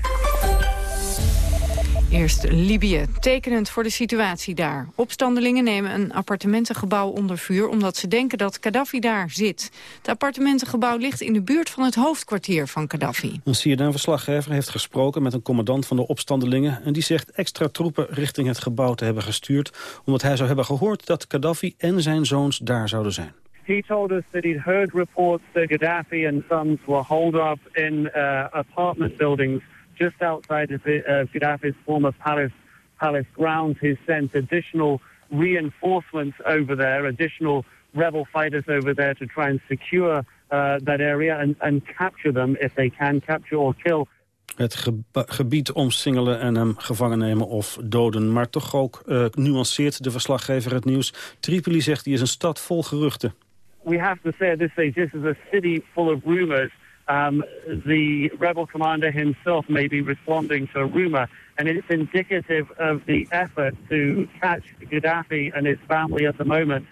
Eerst Libië, tekenend voor de situatie daar. Opstandelingen nemen een appartementengebouw onder vuur... omdat ze denken dat Gaddafi daar zit. Het appartementengebouw ligt in de buurt van het hoofdkwartier van Gaddafi. Een CNN-verslaggever heeft gesproken met een commandant van de opstandelingen... en die zegt extra troepen richting het gebouw te hebben gestuurd... omdat hij zou hebben gehoord dat Gaddafi en zijn zoons daar zouden zijn. He told us that he'd heard reports that Gaddafi and sons were holed up in uh, apartment buildings just outside of uh, Gaddafi's former palace, palace grounds. He sent additional reinforcements over there, additional rebel fighters over there to try and secure uh, that area and, and capture them if they can capture or kill. Het gebied omsingelen en hem gevangen nemen of doden. Maar toch ook uh, nuanceert de verslaggever het nieuws. Tripoli zegt hij is een stad vol geruchten. We have to say at this stage this is a city full of rumors. Um, the rebel commander himself may be responding to a rumor, and it's indicative of the effort to catch Gaddafi and his family at the moment.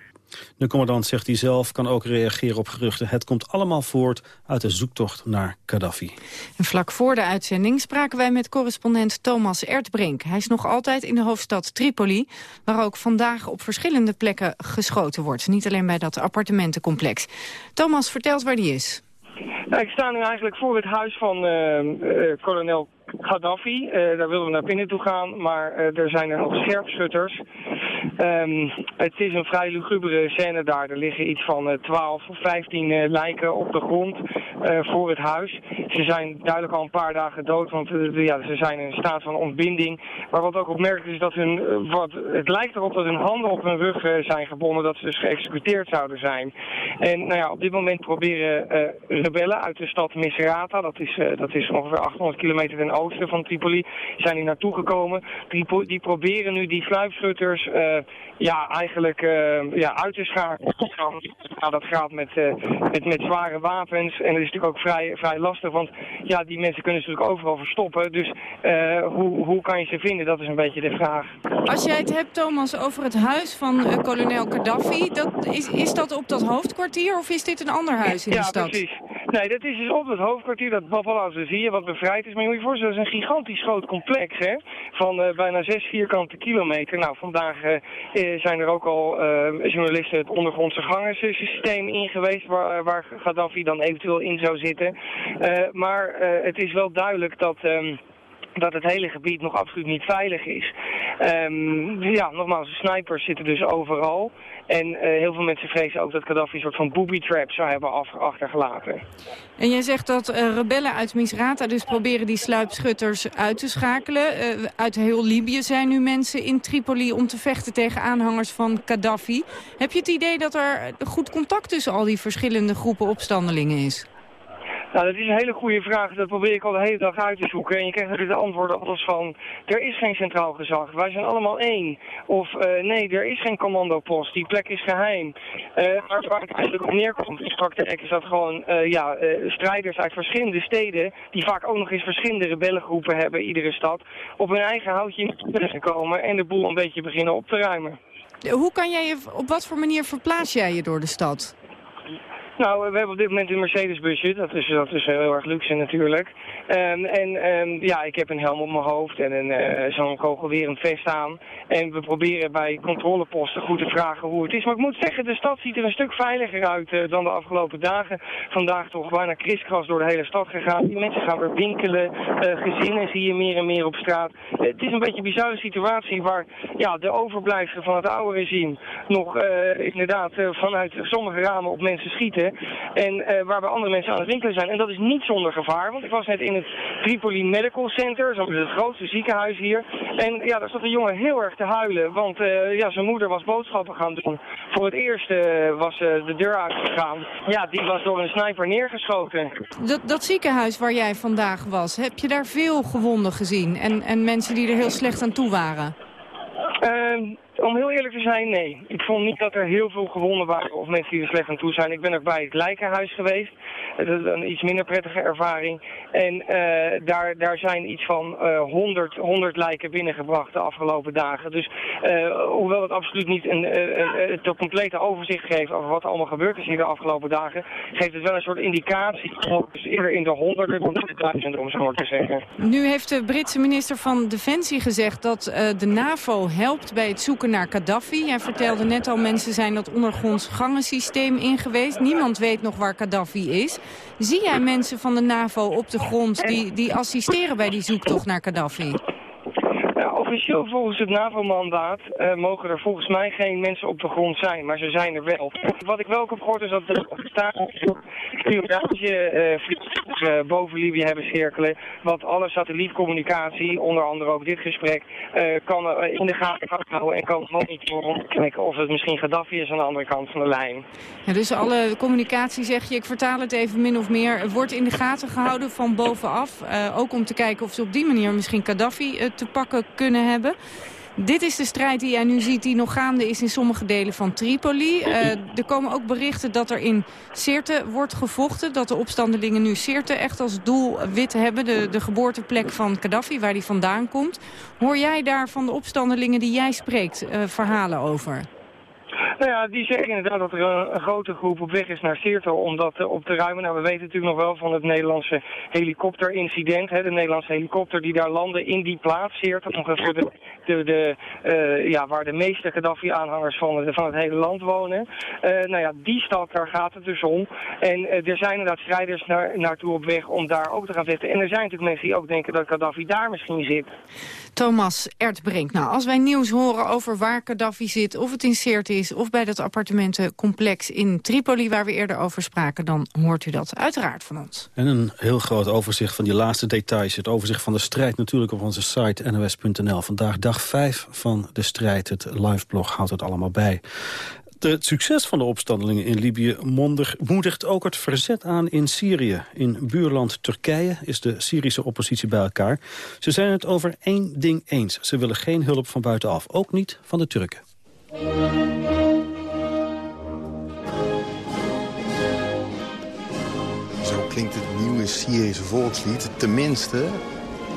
De commandant zegt hij zelf kan ook reageren op geruchten. Het komt allemaal voort uit de zoektocht naar Gaddafi. En vlak voor de uitzending spraken wij met correspondent Thomas Ertbrink. Hij is nog altijd in de hoofdstad Tripoli, waar ook vandaag op verschillende plekken geschoten wordt. Niet alleen bij dat appartementencomplex. Thomas, vertelt waar die is. Nou, ik sta nu eigenlijk voor het huis van uh, uh, kolonel Gaddafi. Uh, daar wilden we naar binnen toe gaan, maar er zijn er nog scherpschutters. Um, het is een vrij lugubere scène daar. Er liggen iets van 12 of 15 lijken op de grond voor het huis. Ze zijn duidelijk al een paar dagen dood, want ja, ze zijn in staat van ontbinding. Maar wat ook opmerkelijk is dat hun, wat, het lijkt erop dat hun handen op hun rug zijn gebonden, dat ze dus geëxecuteerd zouden zijn. En nou ja, op dit moment proberen rebellen uit de stad Misrata, dat is, dat is ongeveer 800 kilometer ten oosten van Tripoli, zijn hier naartoe gekomen. Die, die proberen nu die sluipschutters uh, ja, eigenlijk uh, ja, uit te schakelen. Nou, dat gaat met, uh, met, met zware wapens en dat is natuurlijk ook vrij, vrij lastig, want ja, die mensen kunnen ze natuurlijk overal verstoppen. Dus hoe, hoe kan je ze vinden, dat is een beetje de vraag. Als jij het hebt, Thomas, over het huis van kolonel Gaddafi, dat, is, is dat op dat hoofdkwartier of is dit een ander huis in ja, de stad? Ja, precies. Nee, dat is dus op het hoofdkwartier, dat Babala, zie je, wat bevrijd is. Maar je moet je voorstellen, dat is een gigantisch groot complex, hè, van uh, bijna zes vierkante kilometer. Nou, vandaag uh, zijn er ook al journalisten het ondergrondse gangensysteem in geweest, waar, waar Gaddafi dan eventueel in zou zitten. maar het is wel duidelijk dat... Um, dat het hele gebied nog absoluut niet veilig is. Um, ja, nogmaals, snipers zitten dus overal. En uh, heel veel mensen vrezen ook dat Gaddafi een soort van booby trap zou hebben achtergelaten. En jij zegt dat uh, rebellen uit Misrata dus proberen die sluipschutters uit te schakelen. Uh, uit heel Libië zijn nu mensen in Tripoli om te vechten tegen aanhangers van Gaddafi. Heb je het idee dat er goed contact tussen al die verschillende groepen opstandelingen is? Nou, dat is een hele goede vraag. Dat probeer ik al de hele dag uit te zoeken. En je krijgt natuurlijk de antwoorden alles van... er is geen centraal gezag. Wij zijn allemaal één. Of uh, nee, er is geen commandopost. Die plek is geheim. Uh, maar waar het eigenlijk op neerkomt is praktisch is dat gewoon uh, ja, strijders uit verschillende steden... die vaak ook nog eens verschillende rebellengroepen hebben, iedere stad... op hun eigen houtje in zijn komen en de boel een beetje beginnen op te ruimen. Hoe kan jij je, op wat voor manier verplaats jij je door de stad? Nou, we hebben op dit moment een Mercedes-busje. Dat is, dat is heel erg luxe natuurlijk. Um, en um, ja, ik heb een helm op mijn hoofd en een, uh, zo'n kogelwerend vest aan. En we proberen bij controleposten goed te vragen hoe het is. Maar ik moet zeggen, de stad ziet er een stuk veiliger uit uh, dan de afgelopen dagen. Vandaag toch bijna kriskras door de hele stad gegaan. Die mensen gaan weer winkelen. Uh, gezinnen zie je meer en meer op straat. het is een beetje een bizarre situatie waar ja, de overblijfselen van het oude regime nog inderdaad vanuit sommige ramen op mensen schieten. En waarbij andere mensen aan het winkelen zijn. En dat is niet zonder gevaar, want ik was net in het Tripoli Medical Center, zo het grootste ziekenhuis hier. En ja, daar zat een jongen heel erg te huilen, want uh, ja, zijn moeder was boodschappen gaan doen. Voor het eerst uh, was de deur uitgegaan. Ja, die was door een sniper neergeschoten. Dat, dat ziekenhuis waar jij vandaag was, heb je daar veel gewonden gezien? En, en mensen die er heel slecht aan toe waren? Uh, om heel eerlijk te zijn, nee. Ik vond niet dat er heel veel gewonden waren of mensen die er slecht aan toe zijn. Ik ben ook bij het lijkenhuis geweest. Dat is een iets minder prettige ervaring. En uh, daar, daar zijn iets van uh, 100, 100 lijken binnengebracht de afgelopen dagen. Dus uh, hoewel het absoluut niet een, het complete overzicht geeft over wat er allemaal gebeurd is hier de afgelopen dagen, geeft het wel een soort indicatie. Dus eerder in de honderden dan de duizenden, om zo maar te zeggen. Nu heeft de Britse minister van Defensie gezegd dat de NAVO helpt bij het zoeken naar Gaddafi. Jij vertelde net al, mensen zijn dat ondergronds gangensysteem ingeweest. Niemand weet nog waar Gaddafi is. Zie jij mensen van de NAVO op de grond die, die assisteren bij die zoektocht naar Gaddafi? Officieel volgens het NAVO-mandaat uh, mogen er volgens mij geen mensen op de grond zijn, maar ze zijn er wel. Wat ik wel heb gehoord is dat de spionage uh, boven Libië hebben cirkelen, wat alle satellietcommunicatie, onder andere ook dit gesprek, kan in de gaten houden en kan monitoren of het misschien Gaddafi is aan de andere kant van de lijn. Ja, dus alle communicatie, zeg je, ik vertaal het even min of meer, wordt in de gaten gehouden van bovenaf. Ook om te kijken of ze op die manier misschien Gaddafi te pakken kunnen hebben. Dit is de strijd die jij nu ziet die nog gaande is in sommige delen van Tripoli. Uh, er komen ook berichten dat er in Sirte wordt gevochten. Dat de opstandelingen nu Sirte echt als doelwit hebben. De, de geboorteplek van Gaddafi, waar die vandaan komt. Hoor jij daar van de opstandelingen die jij spreekt uh, verhalen over? Nou ja, die zeggen inderdaad dat er een, grote groep op weg is naar Sirte om dat uh, op te ruimen. Nou, we weten natuurlijk nog wel van het Nederlandse helikopterincident. Hè, de Nederlandse helikopter die daar landde in die plaats, Sirte. Ongeveer de, de, de uh, ja, waar de meeste Gaddafi-aanhangers van, van het hele land wonen. Uh, nou ja, die stad, daar gaat het dus om. En er zijn inderdaad strijders naar, naartoe op weg om daar ook te gaan vechten. En er zijn natuurlijk mensen die ook denken dat Gaddafi daar misschien zit. Thomas Erdbrink. Nou, als wij nieuws horen over waar Gaddafi zit, of het in Sirte is... of bij dat appartementencomplex in Tripoli waar we eerder over spraken... dan hoort u dat uiteraard van ons. En een heel groot overzicht van die laatste details. Het overzicht van de strijd natuurlijk op onze site nos.nl. Vandaag dag 5 van de strijd. Het liveblog houdt het allemaal bij. Het succes van de opstandelingen in Libië moedigt ook het verzet aan in Syrië. In buurland Turkije is de Syrische oppositie bij elkaar. Ze zijn het over één ding eens. Ze willen geen hulp van buitenaf, ook niet van de Turken. Syrische volkslied. Tenminste,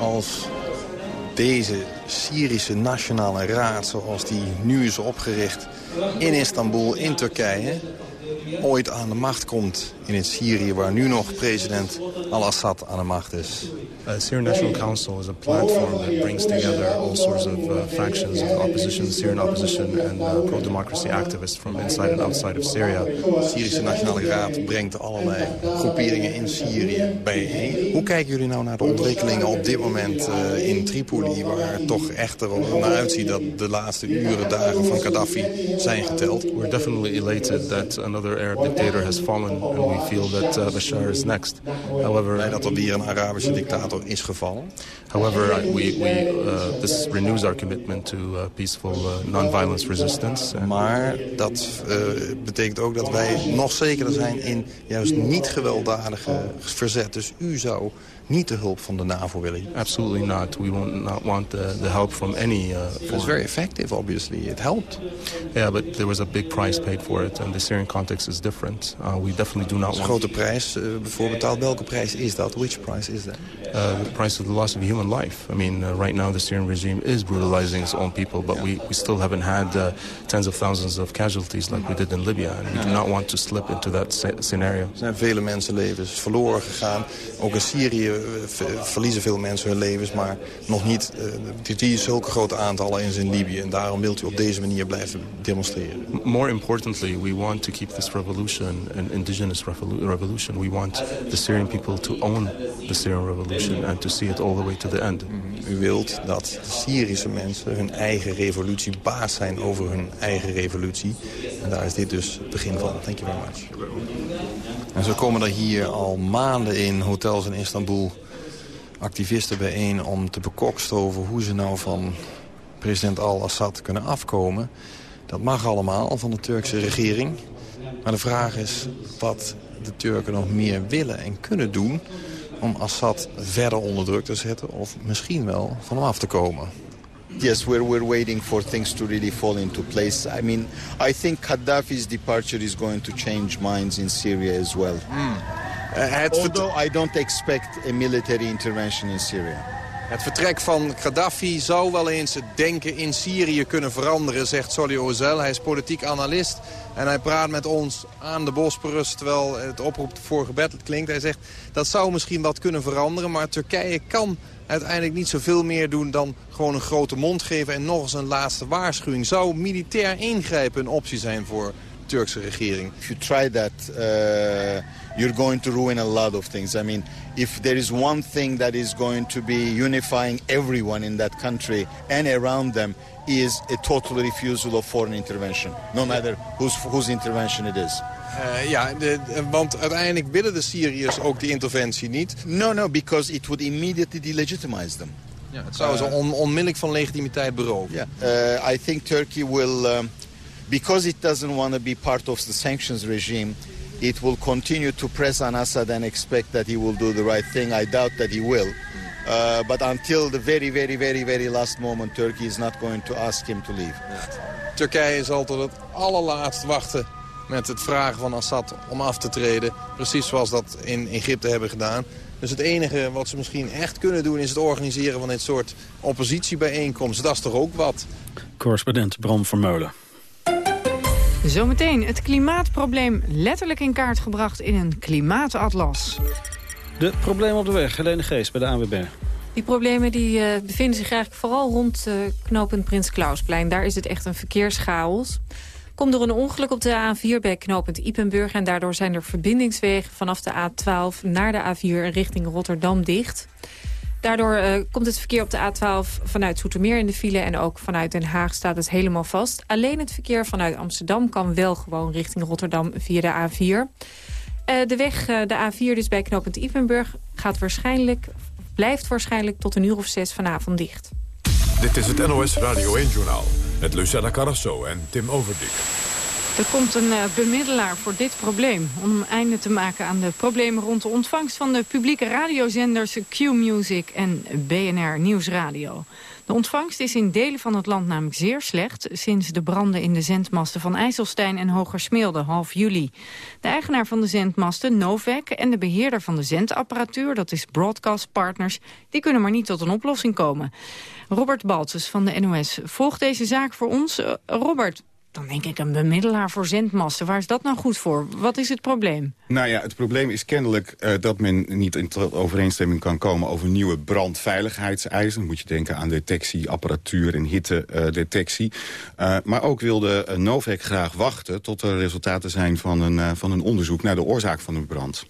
als deze Syrische Nationale Raad, zoals die nu is opgericht in Istanbul, in Turkije, ooit aan de macht komt in het Syrië... waar nu nog president al-Assad aan de macht is. Uh, Syrian National Council is a platform that brings together all sorts of uh, factions of opposition, Syrian opposition and uh, pro-democracy activists from inside and outside of Syria. De Syrische Nationale Raad brengt allerlei groeperingen in Syrië bijeen. Hoe kijken jullie nou naar de ontwikkelingen op dit moment uh, in Tripoli... waar het toch echt er naar uitziet dat de laatste uren, dagen van Gaddafi zijn geteld? We're definitely elated that another Arab dictator has fallen... and we feel that uh, Bashar is next. However, Blij dat er weer een Arabische dictator is gevallen. However, we, we, uh, this renews our commitment to uh, peaceful uh, non-violence resistance. Maar dat uh, betekent ook dat wij nog zekerder zijn in juist niet gewelddadige verzet. Dus u zou niet de hulp van de NAVO willen? Absolutely not. We won't not want the, the help from any uh, It's very effective, obviously. It helped. Yeah, but there was a big price paid for it, and the Syrian context is different. Uh, we definitely do not want... Een grote prijs uh, voor betaald. Welke prijs is dat? Which price is that? Uh, the price of the loss of human life. I mean, uh, right now the Syrian regime is brutalizing its own people, but we, we still haven't had uh, tens of thousands of casualties like we did in Libya. And we do not want to slip into that scenario. Er zijn vele mensenlevens verloren gegaan. Ook in Syrië verliezen veel mensen hun levens, maar nog niet uh, die zulke grote aantallen in in Libië. En daarom wilt u op deze manier blijven demonstreren. More importantly, we want to keep this revolution an indigenous revolution. We want the Syrian people to own the Syrian revolution and to see it all the way to the end. U wilt dat de Syrische mensen hun eigen revolutie baas zijn over hun eigen revolutie. En daar is dit dus het begin van. Thank you very much. En zo komen er hier al maanden in hotels in Istanbul activisten bijeen om te bekokstoven hoe ze nou van president al-Assad kunnen afkomen. Dat mag allemaal van de Turkse regering. Maar de vraag is wat de Turken nog meer willen en kunnen doen... om Assad verder onder druk te zetten of misschien wel van hem af te komen. Yes, we're, we're waiting for things to really fall into place. I mean, I think Gaddafi's departure is going to change minds in Syria as well. Mm. Uh, Although I don't expect a military intervention in Syria. Het vertrek van Gaddafi zou wel eens het denken in Syrië kunnen veranderen, zegt Solly Ozel. Hij is politiek analist en hij praat met ons aan de Bosporus terwijl het oproep voor gebed klinkt. Hij zegt dat zou misschien wat kunnen veranderen, maar Turkije kan uiteindelijk niet zoveel meer doen dan gewoon een grote mond geven en nog eens een laatste waarschuwing. Zou militair ingrijpen een optie zijn voor Turkse regering. If you try that, uh, you're going to ruin a lot of things. I mean, if there is one thing that is going to be unifying everyone in that country and around them is a total refusal of foreign intervention, no matter whose, whose intervention it is. Uh, ja, de, want uiteindelijk willen de Syriërs ook die interventie niet. No, no, because it would immediately delegitimize them. Ja, het zou ze on, onmiddellijk van legitimiteit beroven. Yeah. Uh, I think Turkey will, um, because it doesn't want to be part of the sanctions regime, it will continue to press on Assad and expect that he will do the right thing. I doubt that he will. Uh, but until the very, very, very, very last moment, Turkey is not going to ask him to leave. Turkije zal tot het allerlaatst wachten met het vragen van Assad om af te treden. Precies zoals dat in Egypte hebben gedaan. Dus het enige wat ze misschien echt kunnen doen... is het organiseren van dit soort oppositiebijeenkomsten. Dat is toch ook wat? Correspondent Bram Vermeulen. Zometeen het klimaatprobleem letterlijk in kaart gebracht in een klimaatatlas. De problemen op de weg, Helene Geest bij de ANWB. Die problemen die, uh, bevinden zich eigenlijk vooral rond uh, knooppunt Prins Klausplein. Daar is het echt een verkeerschaos. Komt door een ongeluk op de A4 bij knooppunt Ipenburg... en daardoor zijn er verbindingswegen vanaf de A12 naar de A4 richting Rotterdam dicht. Daardoor uh, komt het verkeer op de A12 vanuit Zoetermeer in de file... en ook vanuit Den Haag staat het helemaal vast. Alleen het verkeer vanuit Amsterdam kan wel gewoon richting Rotterdam via de A4. Uh, de weg, uh, de A4 dus bij knooppunt Ipenburg... gaat waarschijnlijk, blijft waarschijnlijk tot een uur of zes vanavond dicht. Dit is het NOS Radio 1-journaal met Lucella Carrasso en Tim Overdik. Er komt een uh, bemiddelaar voor dit probleem... om einde te maken aan de problemen rond de ontvangst... van de publieke radiozenders Q-Music en BNR Nieuwsradio. De ontvangst is in delen van het land namelijk zeer slecht... sinds de branden in de zendmasten van IJsselstein en Hogersmeelde half juli. De eigenaar van de zendmasten, Novak, en de beheerder van de zendapparatuur... dat is Broadcast Partners, die kunnen maar niet tot een oplossing komen. Robert Baltus van de NOS volgt deze zaak voor ons. Uh, Robert, dan denk ik een bemiddelaar voor zendmasten. Waar is dat nou goed voor? Wat is het probleem? Nou ja, het probleem is kennelijk uh, dat men niet in overeenstemming kan komen over nieuwe brandveiligheidseisen. Moet je denken aan detectie, apparatuur en hittedetectie. Uh, maar ook wilde uh, Novak graag wachten tot er resultaten zijn van een, van een onderzoek naar de oorzaak van de brand.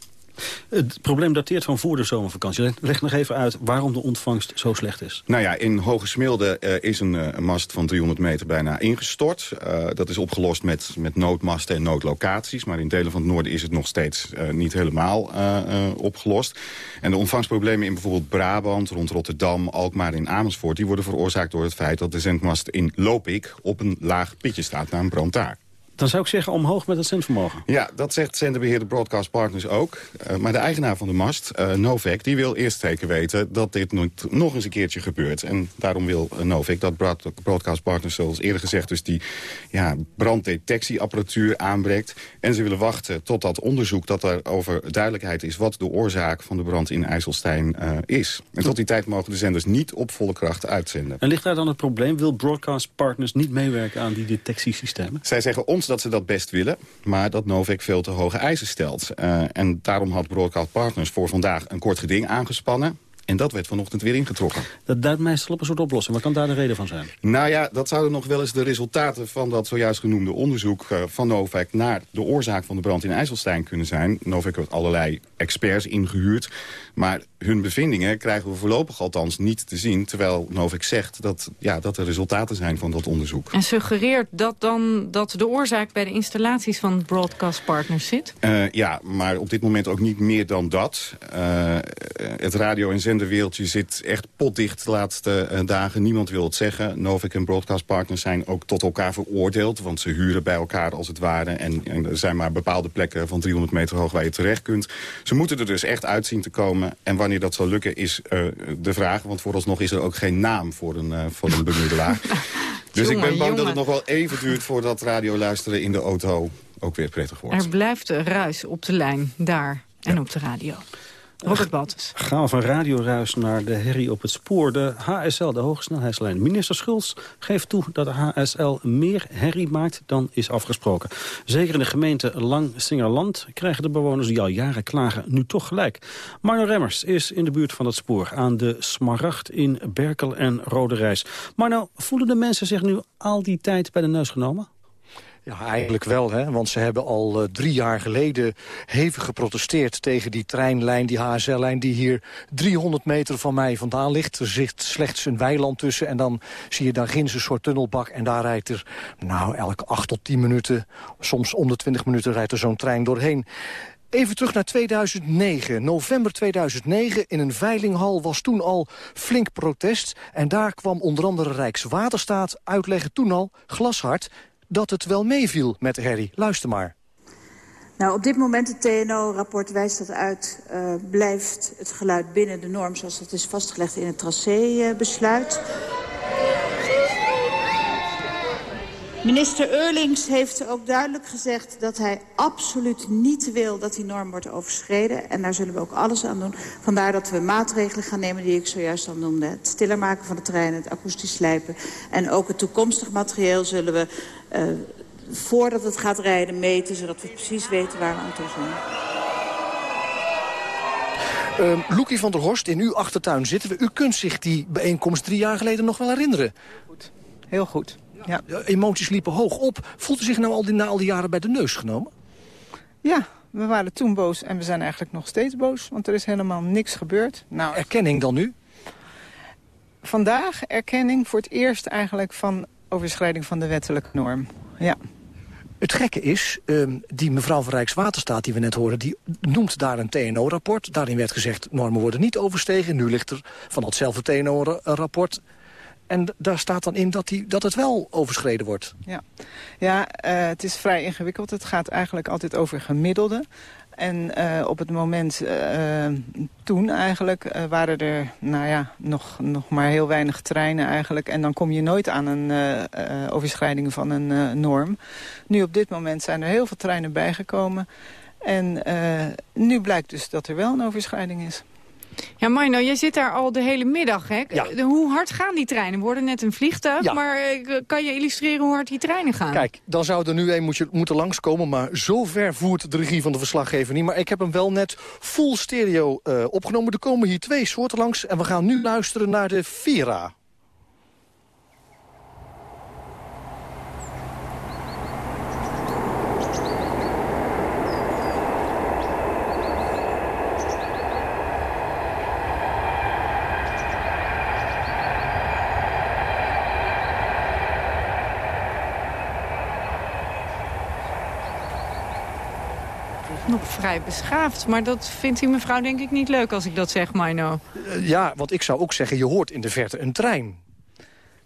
Het probleem dateert van voor de zomervakantie. Leg nog even uit waarom de ontvangst zo slecht is. Nou ja, in Hoge Smilde uh, is een, uh, een, mast van 300 meter bijna ingestort. Uh, dat is opgelost met, met noodmasten en noodlocaties. Maar in delen van het noorden is het nog steeds niet helemaal opgelost. En de ontvangstproblemen in bijvoorbeeld Brabant, rond Rotterdam, Alkmaar en Amersfoort... die worden veroorzaakt door het feit dat de zendmast in Lopik op een laag pitje staat na een brand daar. Dan zou ik zeggen omhoog met het zendvermogen. Ja, dat zegt zenderbeheerder Broadcast Partners ook. Uh, maar de eigenaar van de mast, uh, Novak, die wil eerst zeker weten... dat dit nog eens een keertje gebeurt. En daarom wil uh, Novak dat Broadcast Partners, zoals eerder gezegd... dus die ja, branddetectieapparatuur aanbreekt. En ze willen wachten tot dat onderzoek dat er over duidelijkheid is... wat de oorzaak van de brand in IJsselstein is. En tot die tijd mogen de zenders niet op volle kracht uitzenden. En ligt daar dan het probleem? Wil Broadcast Partners niet meewerken aan die detectiesystemen? Zij zeggen ons dat ze dat best willen, maar dat Novak veel te hoge eisen stelt. Uh, en daarom had Broadcast Partners voor vandaag een kort geding aangespannen. En dat werd vanochtend weer ingetrokken. Dat duidt meestal op een soort oplossing. Wat kan daar de reden van zijn? Nou ja, dat zouden nog wel eens de resultaten van dat zojuist genoemde onderzoek uh, van Novak naar de oorzaak van de brand in IJsselstein kunnen zijn. Novak heeft allerlei experts ingehuurd. Maar hun bevindingen krijgen we voorlopig althans niet te zien. Terwijl Novak zegt dat, ja, dat er resultaten zijn van dat onderzoek. En suggereert dat dan dat de oorzaak bij de installaties van Broadcast Partners zit? Uh, ja, maar op dit moment ook niet meer dan dat. Uh, het radio- en zenderwereldje zit echt potdicht de laatste uh, dagen. Niemand wil het zeggen. Novak en Broadcast Partners zijn ook tot elkaar veroordeeld. Want ze huren bij elkaar als het ware. En, en er zijn maar bepaalde plekken van 300 meter hoog waar je terecht kunt. Ze moeten er dus echt uitzien te komen. En wanneer dat zal lukken is uh, de vraag. Want vooralsnog is er ook geen naam voor een, uh, voor een bemiddelaar. dus ik ben bang jongen. dat het nog wel even duurt voordat radioluisteren in de auto ook weer prettig wordt. Er blijft ruis op de lijn, daar en ja. op de radio. Robert Baltus. Gaan we van radioruis naar de herrie op het spoor. De HSL, de hogesnelheidslijn. Minister Schulz geeft toe dat de HSL meer herrie maakt dan is afgesproken. Zeker in de gemeente Langsingerland krijgen de bewoners die al jaren klagen nu toch gelijk. Marno Remmers is in de buurt van het spoor aan de Smaragd in Berkel en Rode Reis. Marno, voelen de mensen zich nu al die tijd bij de neus genomen? Ja, eigenlijk wel, hè? want ze hebben al uh, drie jaar geleden hevig geprotesteerd tegen die treinlijn, die HSL-lijn, die hier 300 meter van mij vandaan ligt. Er zit slechts een weiland tussen en dan zie je daar ginds een soort tunnelbak en daar rijdt er, nou, elke 8 tot 10 minuten, soms om de 20 minuten rijdt er zo'n trein doorheen. Even terug naar 2009. November 2009 in een veilinghal was toen al flink protest. En daar kwam onder andere Rijkswaterstaat uitleggen toen al glashard dat het wel meeviel met Harry. Luister maar. Nou, op dit moment, het TNO-rapport wijst dat uit... Uh, blijft het geluid binnen de norm zoals dat is vastgelegd in het tracébesluit. Minister Eurlings heeft ook duidelijk gezegd dat hij absoluut niet wil dat die norm wordt overschreden. En daar zullen we ook alles aan doen. Vandaar dat we maatregelen gaan nemen die ik zojuist al noemde. Het stiller maken van de treinen, het akoestisch slijpen. En ook het toekomstig materieel zullen we, uh, voordat het gaat rijden, meten. Zodat we precies weten waar we aan toe zijn. Uh, Loekie van der Horst, in uw achtertuin zitten we. U kunt zich die bijeenkomst drie jaar geleden nog wel herinneren. Goed. Heel goed. Ja. Emoties liepen hoog op. Voelt u zich nou al die, na al die jaren bij de neus genomen? Ja, we waren toen boos en we zijn eigenlijk nog steeds boos. Want er is helemaal niks gebeurd. Nou, erkenning dan nu? Vandaag erkenning voor het eerst eigenlijk van overschrijding van de wettelijke norm. Ja. Het gekke is, um, die mevrouw van Rijkswaterstaat die we net hoorden... die noemt daar een TNO-rapport. Daarin werd gezegd, normen worden niet overstegen. Nu ligt er van datzelfde TNO-rapport en daar staat dan in dat, die, dat het wel overschreden wordt. Ja, ja uh, het is vrij ingewikkeld. Het gaat eigenlijk altijd over gemiddelde. En uh, op het moment uh, toen eigenlijk waren er nou ja, nog, nog maar heel weinig treinen eigenlijk. En dan kom je nooit aan een overschrijding van een norm. Nu op dit moment zijn er heel veel treinen bijgekomen. En nu blijkt dus dat er wel een overschrijding is. Ja, Marno, jij zit daar al de hele middag. Hè? Hoe hard gaan die treinen? We worden net een vliegtuig, maar eh, kan je illustreren hoe hard die treinen gaan? Kijk, dan zou er nu een moet je, moeten langskomen, maar zo ver voert de regie van de verslaggever niet. Maar ik heb hem wel net full stereo uh, opgenomen. Er komen hier twee soorten langs en we gaan nu luisteren naar de Vira. nog vrij beschaafd. Maar dat vindt die mevrouw denk ik niet leuk als ik dat zeg, Mino. Uh, ja, want ik zou ook zeggen, je hoort in de verte een trein.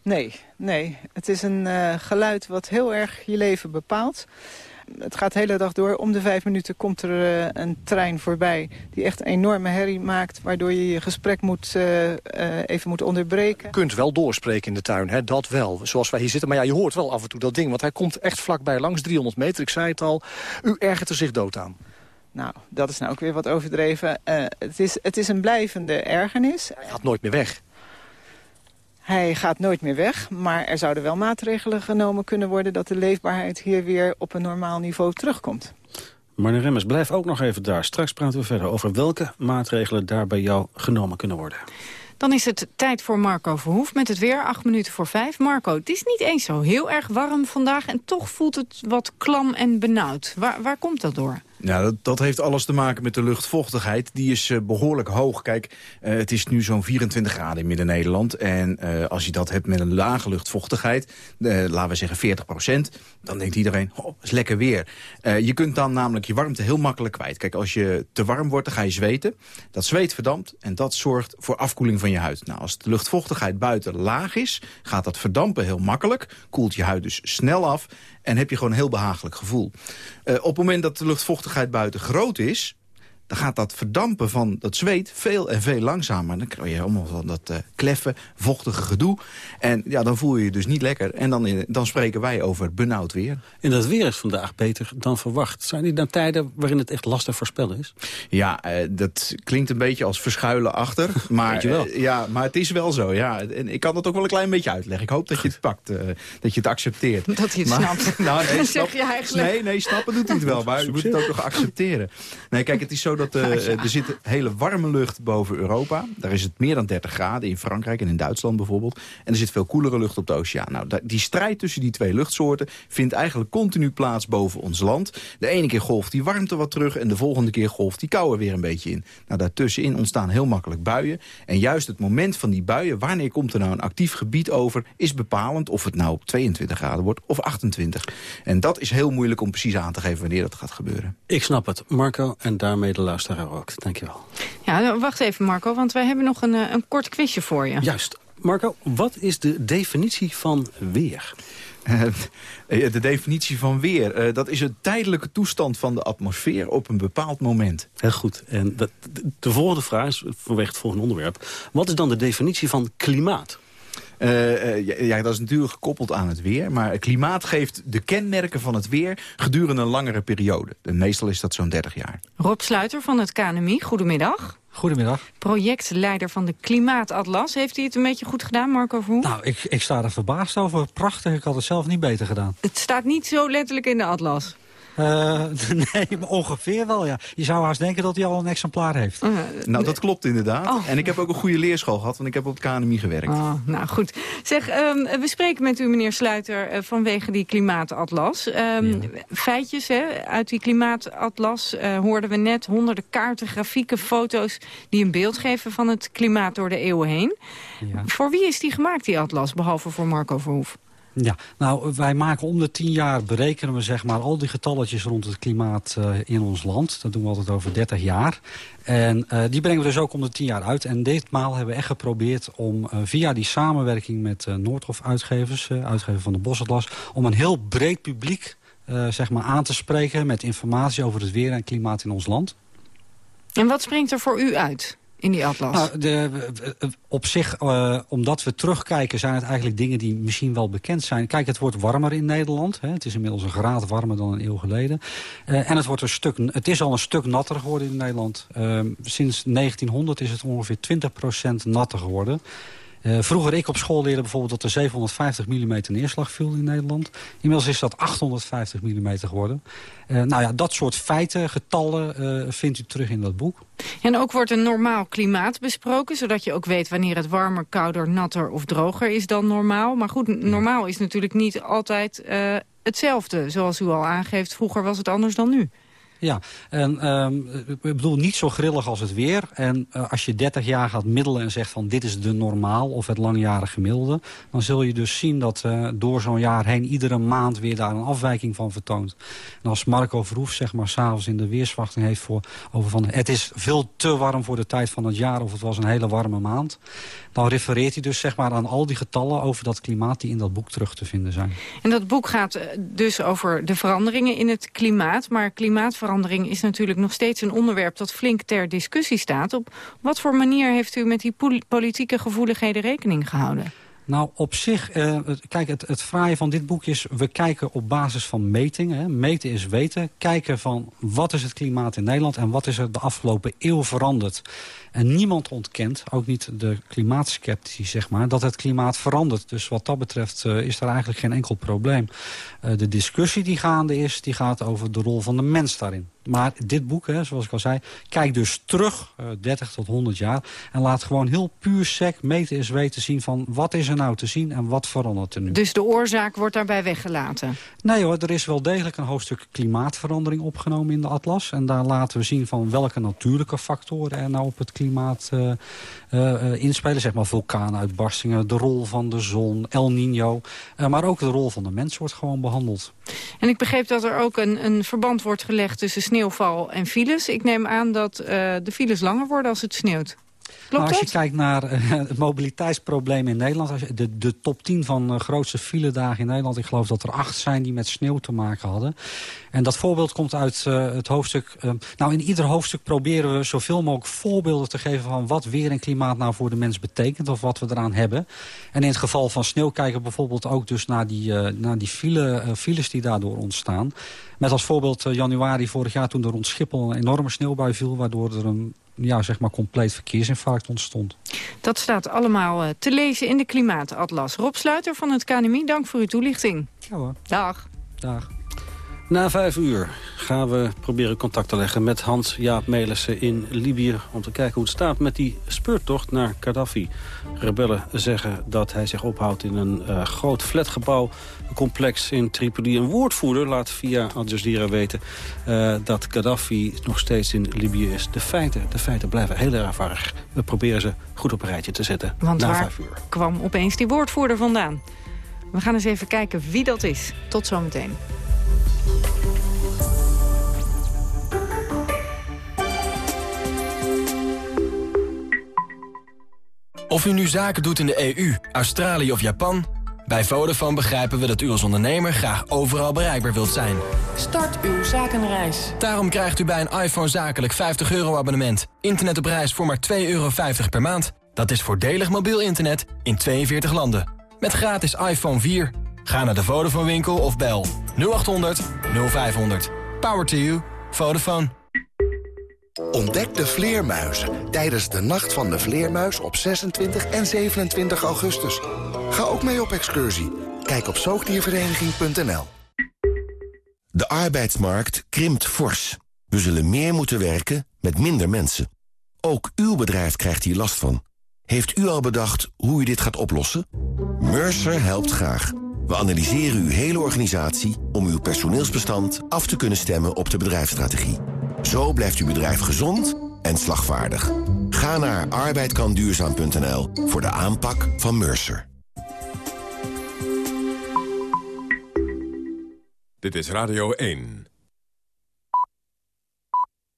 Nee, nee. Het is een uh, geluid wat heel erg je leven bepaalt. Het gaat de hele dag door. Om de vijf minuten komt er uh, een trein voorbij die echt een enorme herrie maakt... waardoor je je gesprek moet, even moet onderbreken. Je kunt wel doorspreken in de tuin, hè? dat wel. Zoals wij hier zitten. Maar ja, je hoort wel af en toe dat ding. Want hij komt echt vlakbij langs, 300 meter. Ik zei het al. U ergert er zich dood aan. Nou, dat is nou ook weer wat overdreven. Uh, het, is, het is een blijvende ergernis. Hij gaat nooit meer weg. Hij gaat nooit meer weg, maar er zouden wel maatregelen genomen kunnen worden... dat de leefbaarheid hier weer op een normaal niveau terugkomt. Marne Remmers, blijf ook nog even daar. Straks praten we verder over welke maatregelen daar bij jou genomen kunnen worden. Dan is het tijd voor Marco Verhoef met het weer. Acht minuten voor vijf. Marco, het is niet eens zo heel erg warm vandaag... en toch voelt het wat klam en benauwd. Waar, waar komt dat door? Ja, dat, dat, heeft alles te maken met de luchtvochtigheid. Die is uh, behoorlijk hoog. Kijk, uh, het is nu zo'n 24 graden in Midden-Nederland. En uh, als je dat hebt met een lage luchtvochtigheid, laten we zeggen 40 procent... dan denkt iedereen, oh, is lekker weer. je kunt dan namelijk je warmte heel makkelijk kwijt. Kijk, als je te warm wordt, dan ga je zweten. Dat zweet verdampt en dat zorgt voor afkoeling van je huid. Nou, als de luchtvochtigheid buiten laag is, gaat dat verdampen heel makkelijk. Koelt je huid dus snel af en heb je gewoon een heel behagelijk gevoel. Uh, op het moment dat de luchtvochtigheid buiten groot is dan gaat dat verdampen van dat zweet veel en veel langzamer. Dan krijg je allemaal van dat uh, kleffen, vochtige gedoe. En ja, dan voel je je dus niet lekker. En dan, dan spreken wij over benauwd weer. En dat weer is vandaag beter dan verwacht. Zijn die dan tijden waarin het echt lastig voorspellen is? Ja, uh, dat klinkt een beetje als verschuilen achter. Maar, uh, ja, maar het is wel zo. Ja. En ik kan dat ook wel een klein beetje uitleggen. Ik hoop dat je het pakt, dat je het accepteert. Dat je het maar, snapt. nou, nee, snap, zeg je eigenlijk. Nee, nee, snappen doet hij het wel. Maar je moet het ook nog accepteren. Nee, kijk, het is zo dat uh, er zit hele warme lucht boven Europa. Daar is het meer dan 30 graden in Frankrijk en in Duitsland bijvoorbeeld. En er zit veel koelere lucht op de oceaan. Nou, die strijd tussen die twee luchtsoorten vindt eigenlijk continu plaats boven ons land. De ene keer golft die warmte wat terug en de volgende keer golft die kou er weer een beetje in. Nou, daartussenin ontstaan heel makkelijk buien. En juist het moment van die buien, wanneer komt er nou een actief gebied over... is bepalend of het nou op 22 graden wordt of 28. En dat is heel moeilijk om precies aan te geven wanneer dat gaat gebeuren. Ik snap het. Marco, en daarmee de luisteraar ook. Dankjewel. Ja, nou, wacht even Marco, want wij hebben nog een, eh, een kort quizje voor je. Juist. Marco, wat is de definitie van weer? Eh, de definitie van weer, eh, dat is een tijdelijke toestand van de atmosfeer op een bepaald moment. Heel goed. En de, de volgende vraag is vanwege het volgende onderwerp. Wat is dan de definitie van klimaat? Uh, ja, ja, dat is natuurlijk gekoppeld aan het weer. Maar klimaat geeft de kenmerken van het weer gedurende een langere periode. En meestal is dat zo'n 30 jaar. Rob Sluiter van het KNMI, goedemiddag. Goedemiddag. Projectleider van de Klimaatatlas. Heeft hij het een beetje goed gedaan, Marco Verhoef? Nou, ik, ik sta er verbaasd over. Prachtig, ik had het zelf niet beter gedaan. Het staat niet zo letterlijk in de atlas. Uh, nee, ongeveer wel, ja. Je zou haast denken dat hij al een exemplaar heeft. Uh, nou, dat klopt inderdaad. Oh. En ik heb ook een goede leerschool gehad, want ik heb op het KNMI gewerkt. Oh, nou, goed. Zeg, um, we spreken met u, meneer Sluiter, uh, vanwege die klimaatatlas. Um, ja. Feitjes hè, uit die klimaatatlas hoorden we net. Honderden kaarten, grafieken, foto's die een beeld geven van het klimaat door de eeuwen heen. Ja. Voor wie is die gemaakt, die atlas, behalve voor Marco Verhoef? Ja, nou, wij maken om de tien jaar, berekenen we zeg maar al die getalletjes rond het klimaat uh, in ons land. Dat doen we altijd over 30 jaar. En uh, die brengen we dus ook om de tien jaar uit. En ditmaal hebben we echt geprobeerd om uh, via die samenwerking met Noordhof uitgevers, uitgever van de Bosatlas, om een heel breed publiek zeg maar aan te spreken met informatie over het weer en klimaat in ons land. En wat springt er voor u uit? In die atlas? Nou, de, op zich, uh, omdat we terugkijken, zijn het eigenlijk dingen die misschien wel bekend zijn. Kijk, het wordt warmer in Nederland. Hè. Het is inmiddels een graad warmer dan een eeuw geleden. Uh, en het, wordt een stuk, het is al een stuk natter geworden in Nederland. Uh, sinds 1900 is het ongeveer 20% natter geworden. Uh, vroeger ik op school leerde bijvoorbeeld dat er 750 mm neerslag viel in Nederland. Inmiddels is dat 850 mm geworden. Uh, nou ja, dat soort feiten, getallen uh, vindt u terug in dat boek. En ook wordt een normaal klimaat besproken... zodat je ook weet wanneer het warmer, kouder, natter of droger is dan normaal. Maar goed, normaal is natuurlijk niet altijd hetzelfde. Zoals u al aangeeft, vroeger was het anders dan nu. Ja, en um, ik bedoel niet zo grillig als het weer. En uh, als je 30 jaar gaat middelen en zegt van dit is de normaal of het langjarig gemiddelde... dan zul je dus zien dat uh, door zo'n jaar heen iedere maand weer daar een afwijking van vertoont. En als Marco Verhoef zeg maar s'avonds in de weersverwachting heeft voor, over van... het is veel te warm voor de tijd van het jaar of het was een hele warme maand... dan refereert hij dus zeg maar aan al die getallen over dat klimaat die in dat boek terug te vinden zijn. En dat boek gaat dus over de veranderingen in het klimaat, maar klimaatverandering is natuurlijk nog steeds een onderwerp dat flink ter discussie staat. Op wat voor manier heeft u met die politieke gevoeligheden rekening gehouden? Nou, op zich, uh, kijk, het, het fraaie van dit boek is... we kijken op basis van metingen. Meten is weten. Kijken van wat is het klimaat in Nederland... en wat is er de afgelopen eeuw veranderd. En niemand ontkent, ook niet de klimaatskeptici, zeg maar... dat het klimaat verandert. Dus wat dat betreft uh, is er eigenlijk geen enkel probleem. Uh, de discussie die gaande is, die gaat over de rol van de mens daarin. Maar dit boek, hè, zoals ik al zei, kijkt dus terug, uh, 30 tot 100 jaar... en laat gewoon heel puur sec meten is weten zien van... wat is er nou te zien en wat verandert er nu. Dus de oorzaak wordt daarbij weggelaten? Nee hoor, er is wel degelijk een hoofdstuk klimaatverandering opgenomen in de atlas. En daar laten we zien van welke natuurlijke factoren er nou op het klimaat uh, uh, inspelen. Zeg maar vulkaanuitbarstingen, de rol van de zon, El Nino. maar ook de rol van de mens wordt gewoon behandeld. En ik begreep dat er ook een, een verband wordt gelegd tussen sneeuwval en files. Ik neem aan dat de files langer worden als het sneeuwt. Nou, als je kijkt naar uh, het mobiliteitsprobleem in Nederland... Als je, de, de top 10 van uh, grootste filedagen in Nederland... ik geloof dat er acht zijn die met sneeuw te maken hadden. En dat voorbeeld komt uit uh, het hoofdstuk... nou, in ieder hoofdstuk proberen we zoveel mogelijk voorbeelden te geven... van wat weer en klimaat nou voor de mens betekent... of wat we eraan hebben. En in het geval van sneeuw kijken we bijvoorbeeld ook dus naar die, naar die file, files die daardoor ontstaan. Met als voorbeeld januari vorig jaar toen er rond Schiphol een enorme sneeuwbui viel... waardoor er een ja, zeg maar compleet verkeersinfarct ontstond. Dat staat allemaal uh, te lezen in de Klimaatatlas. Rob Sluiter van het KNMI, dank voor uw toelichting. Ja hoor. Dag. Dag. Na vijf uur gaan we proberen contact te leggen met Hans-Jaap Melissen in Libië... om te kijken hoe het staat met die speurtocht naar Gaddafi. Rebellen zeggen dat hij zich ophoudt in een uh, groot flatgebouw... een complex in Tripoli. Een woordvoerder laat via Al Jazeera weten uh, dat Gaddafi nog steeds in Libië is. De feiten, de feiten blijven heel erg vaag. We proberen ze goed op een rijtje te zetten Want na vijf uur. kwam opeens die woordvoerder vandaan? We gaan eens even kijken wie dat is. Tot zometeen. Of u nu zaken doet in de EU, Australië of Japan... bij Vodafone begrijpen we dat u als ondernemer graag overal bereikbaar wilt zijn. Start uw zakenreis. Daarom krijgt u bij een iPhone zakelijk 50 euro abonnement. Internet op reis voor maar 2,50 euro per maand. Dat is voordelig mobiel internet in 42 landen. Met gratis iPhone 4. Ga naar de Vodafone winkel of bel 0800 0500. Power to you. Vodafone. Ontdek de vleermuizen tijdens de Nacht van de Vleermuis op 26 en 27 augustus. Ga ook mee op excursie. Kijk op zoogdiervereniging.nl De arbeidsmarkt krimpt fors. We zullen meer moeten werken met minder mensen. Ook uw bedrijf krijgt hier last van. Heeft u al bedacht hoe u dit gaat oplossen? Mercer helpt graag. We analyseren uw hele organisatie om uw personeelsbestand af te kunnen stemmen op de bedrijfsstrategie. Zo blijft uw bedrijf gezond en slagvaardig. Ga naar arbeidkanduurzaam.nl voor de aanpak van Mercer. Dit is Radio 1.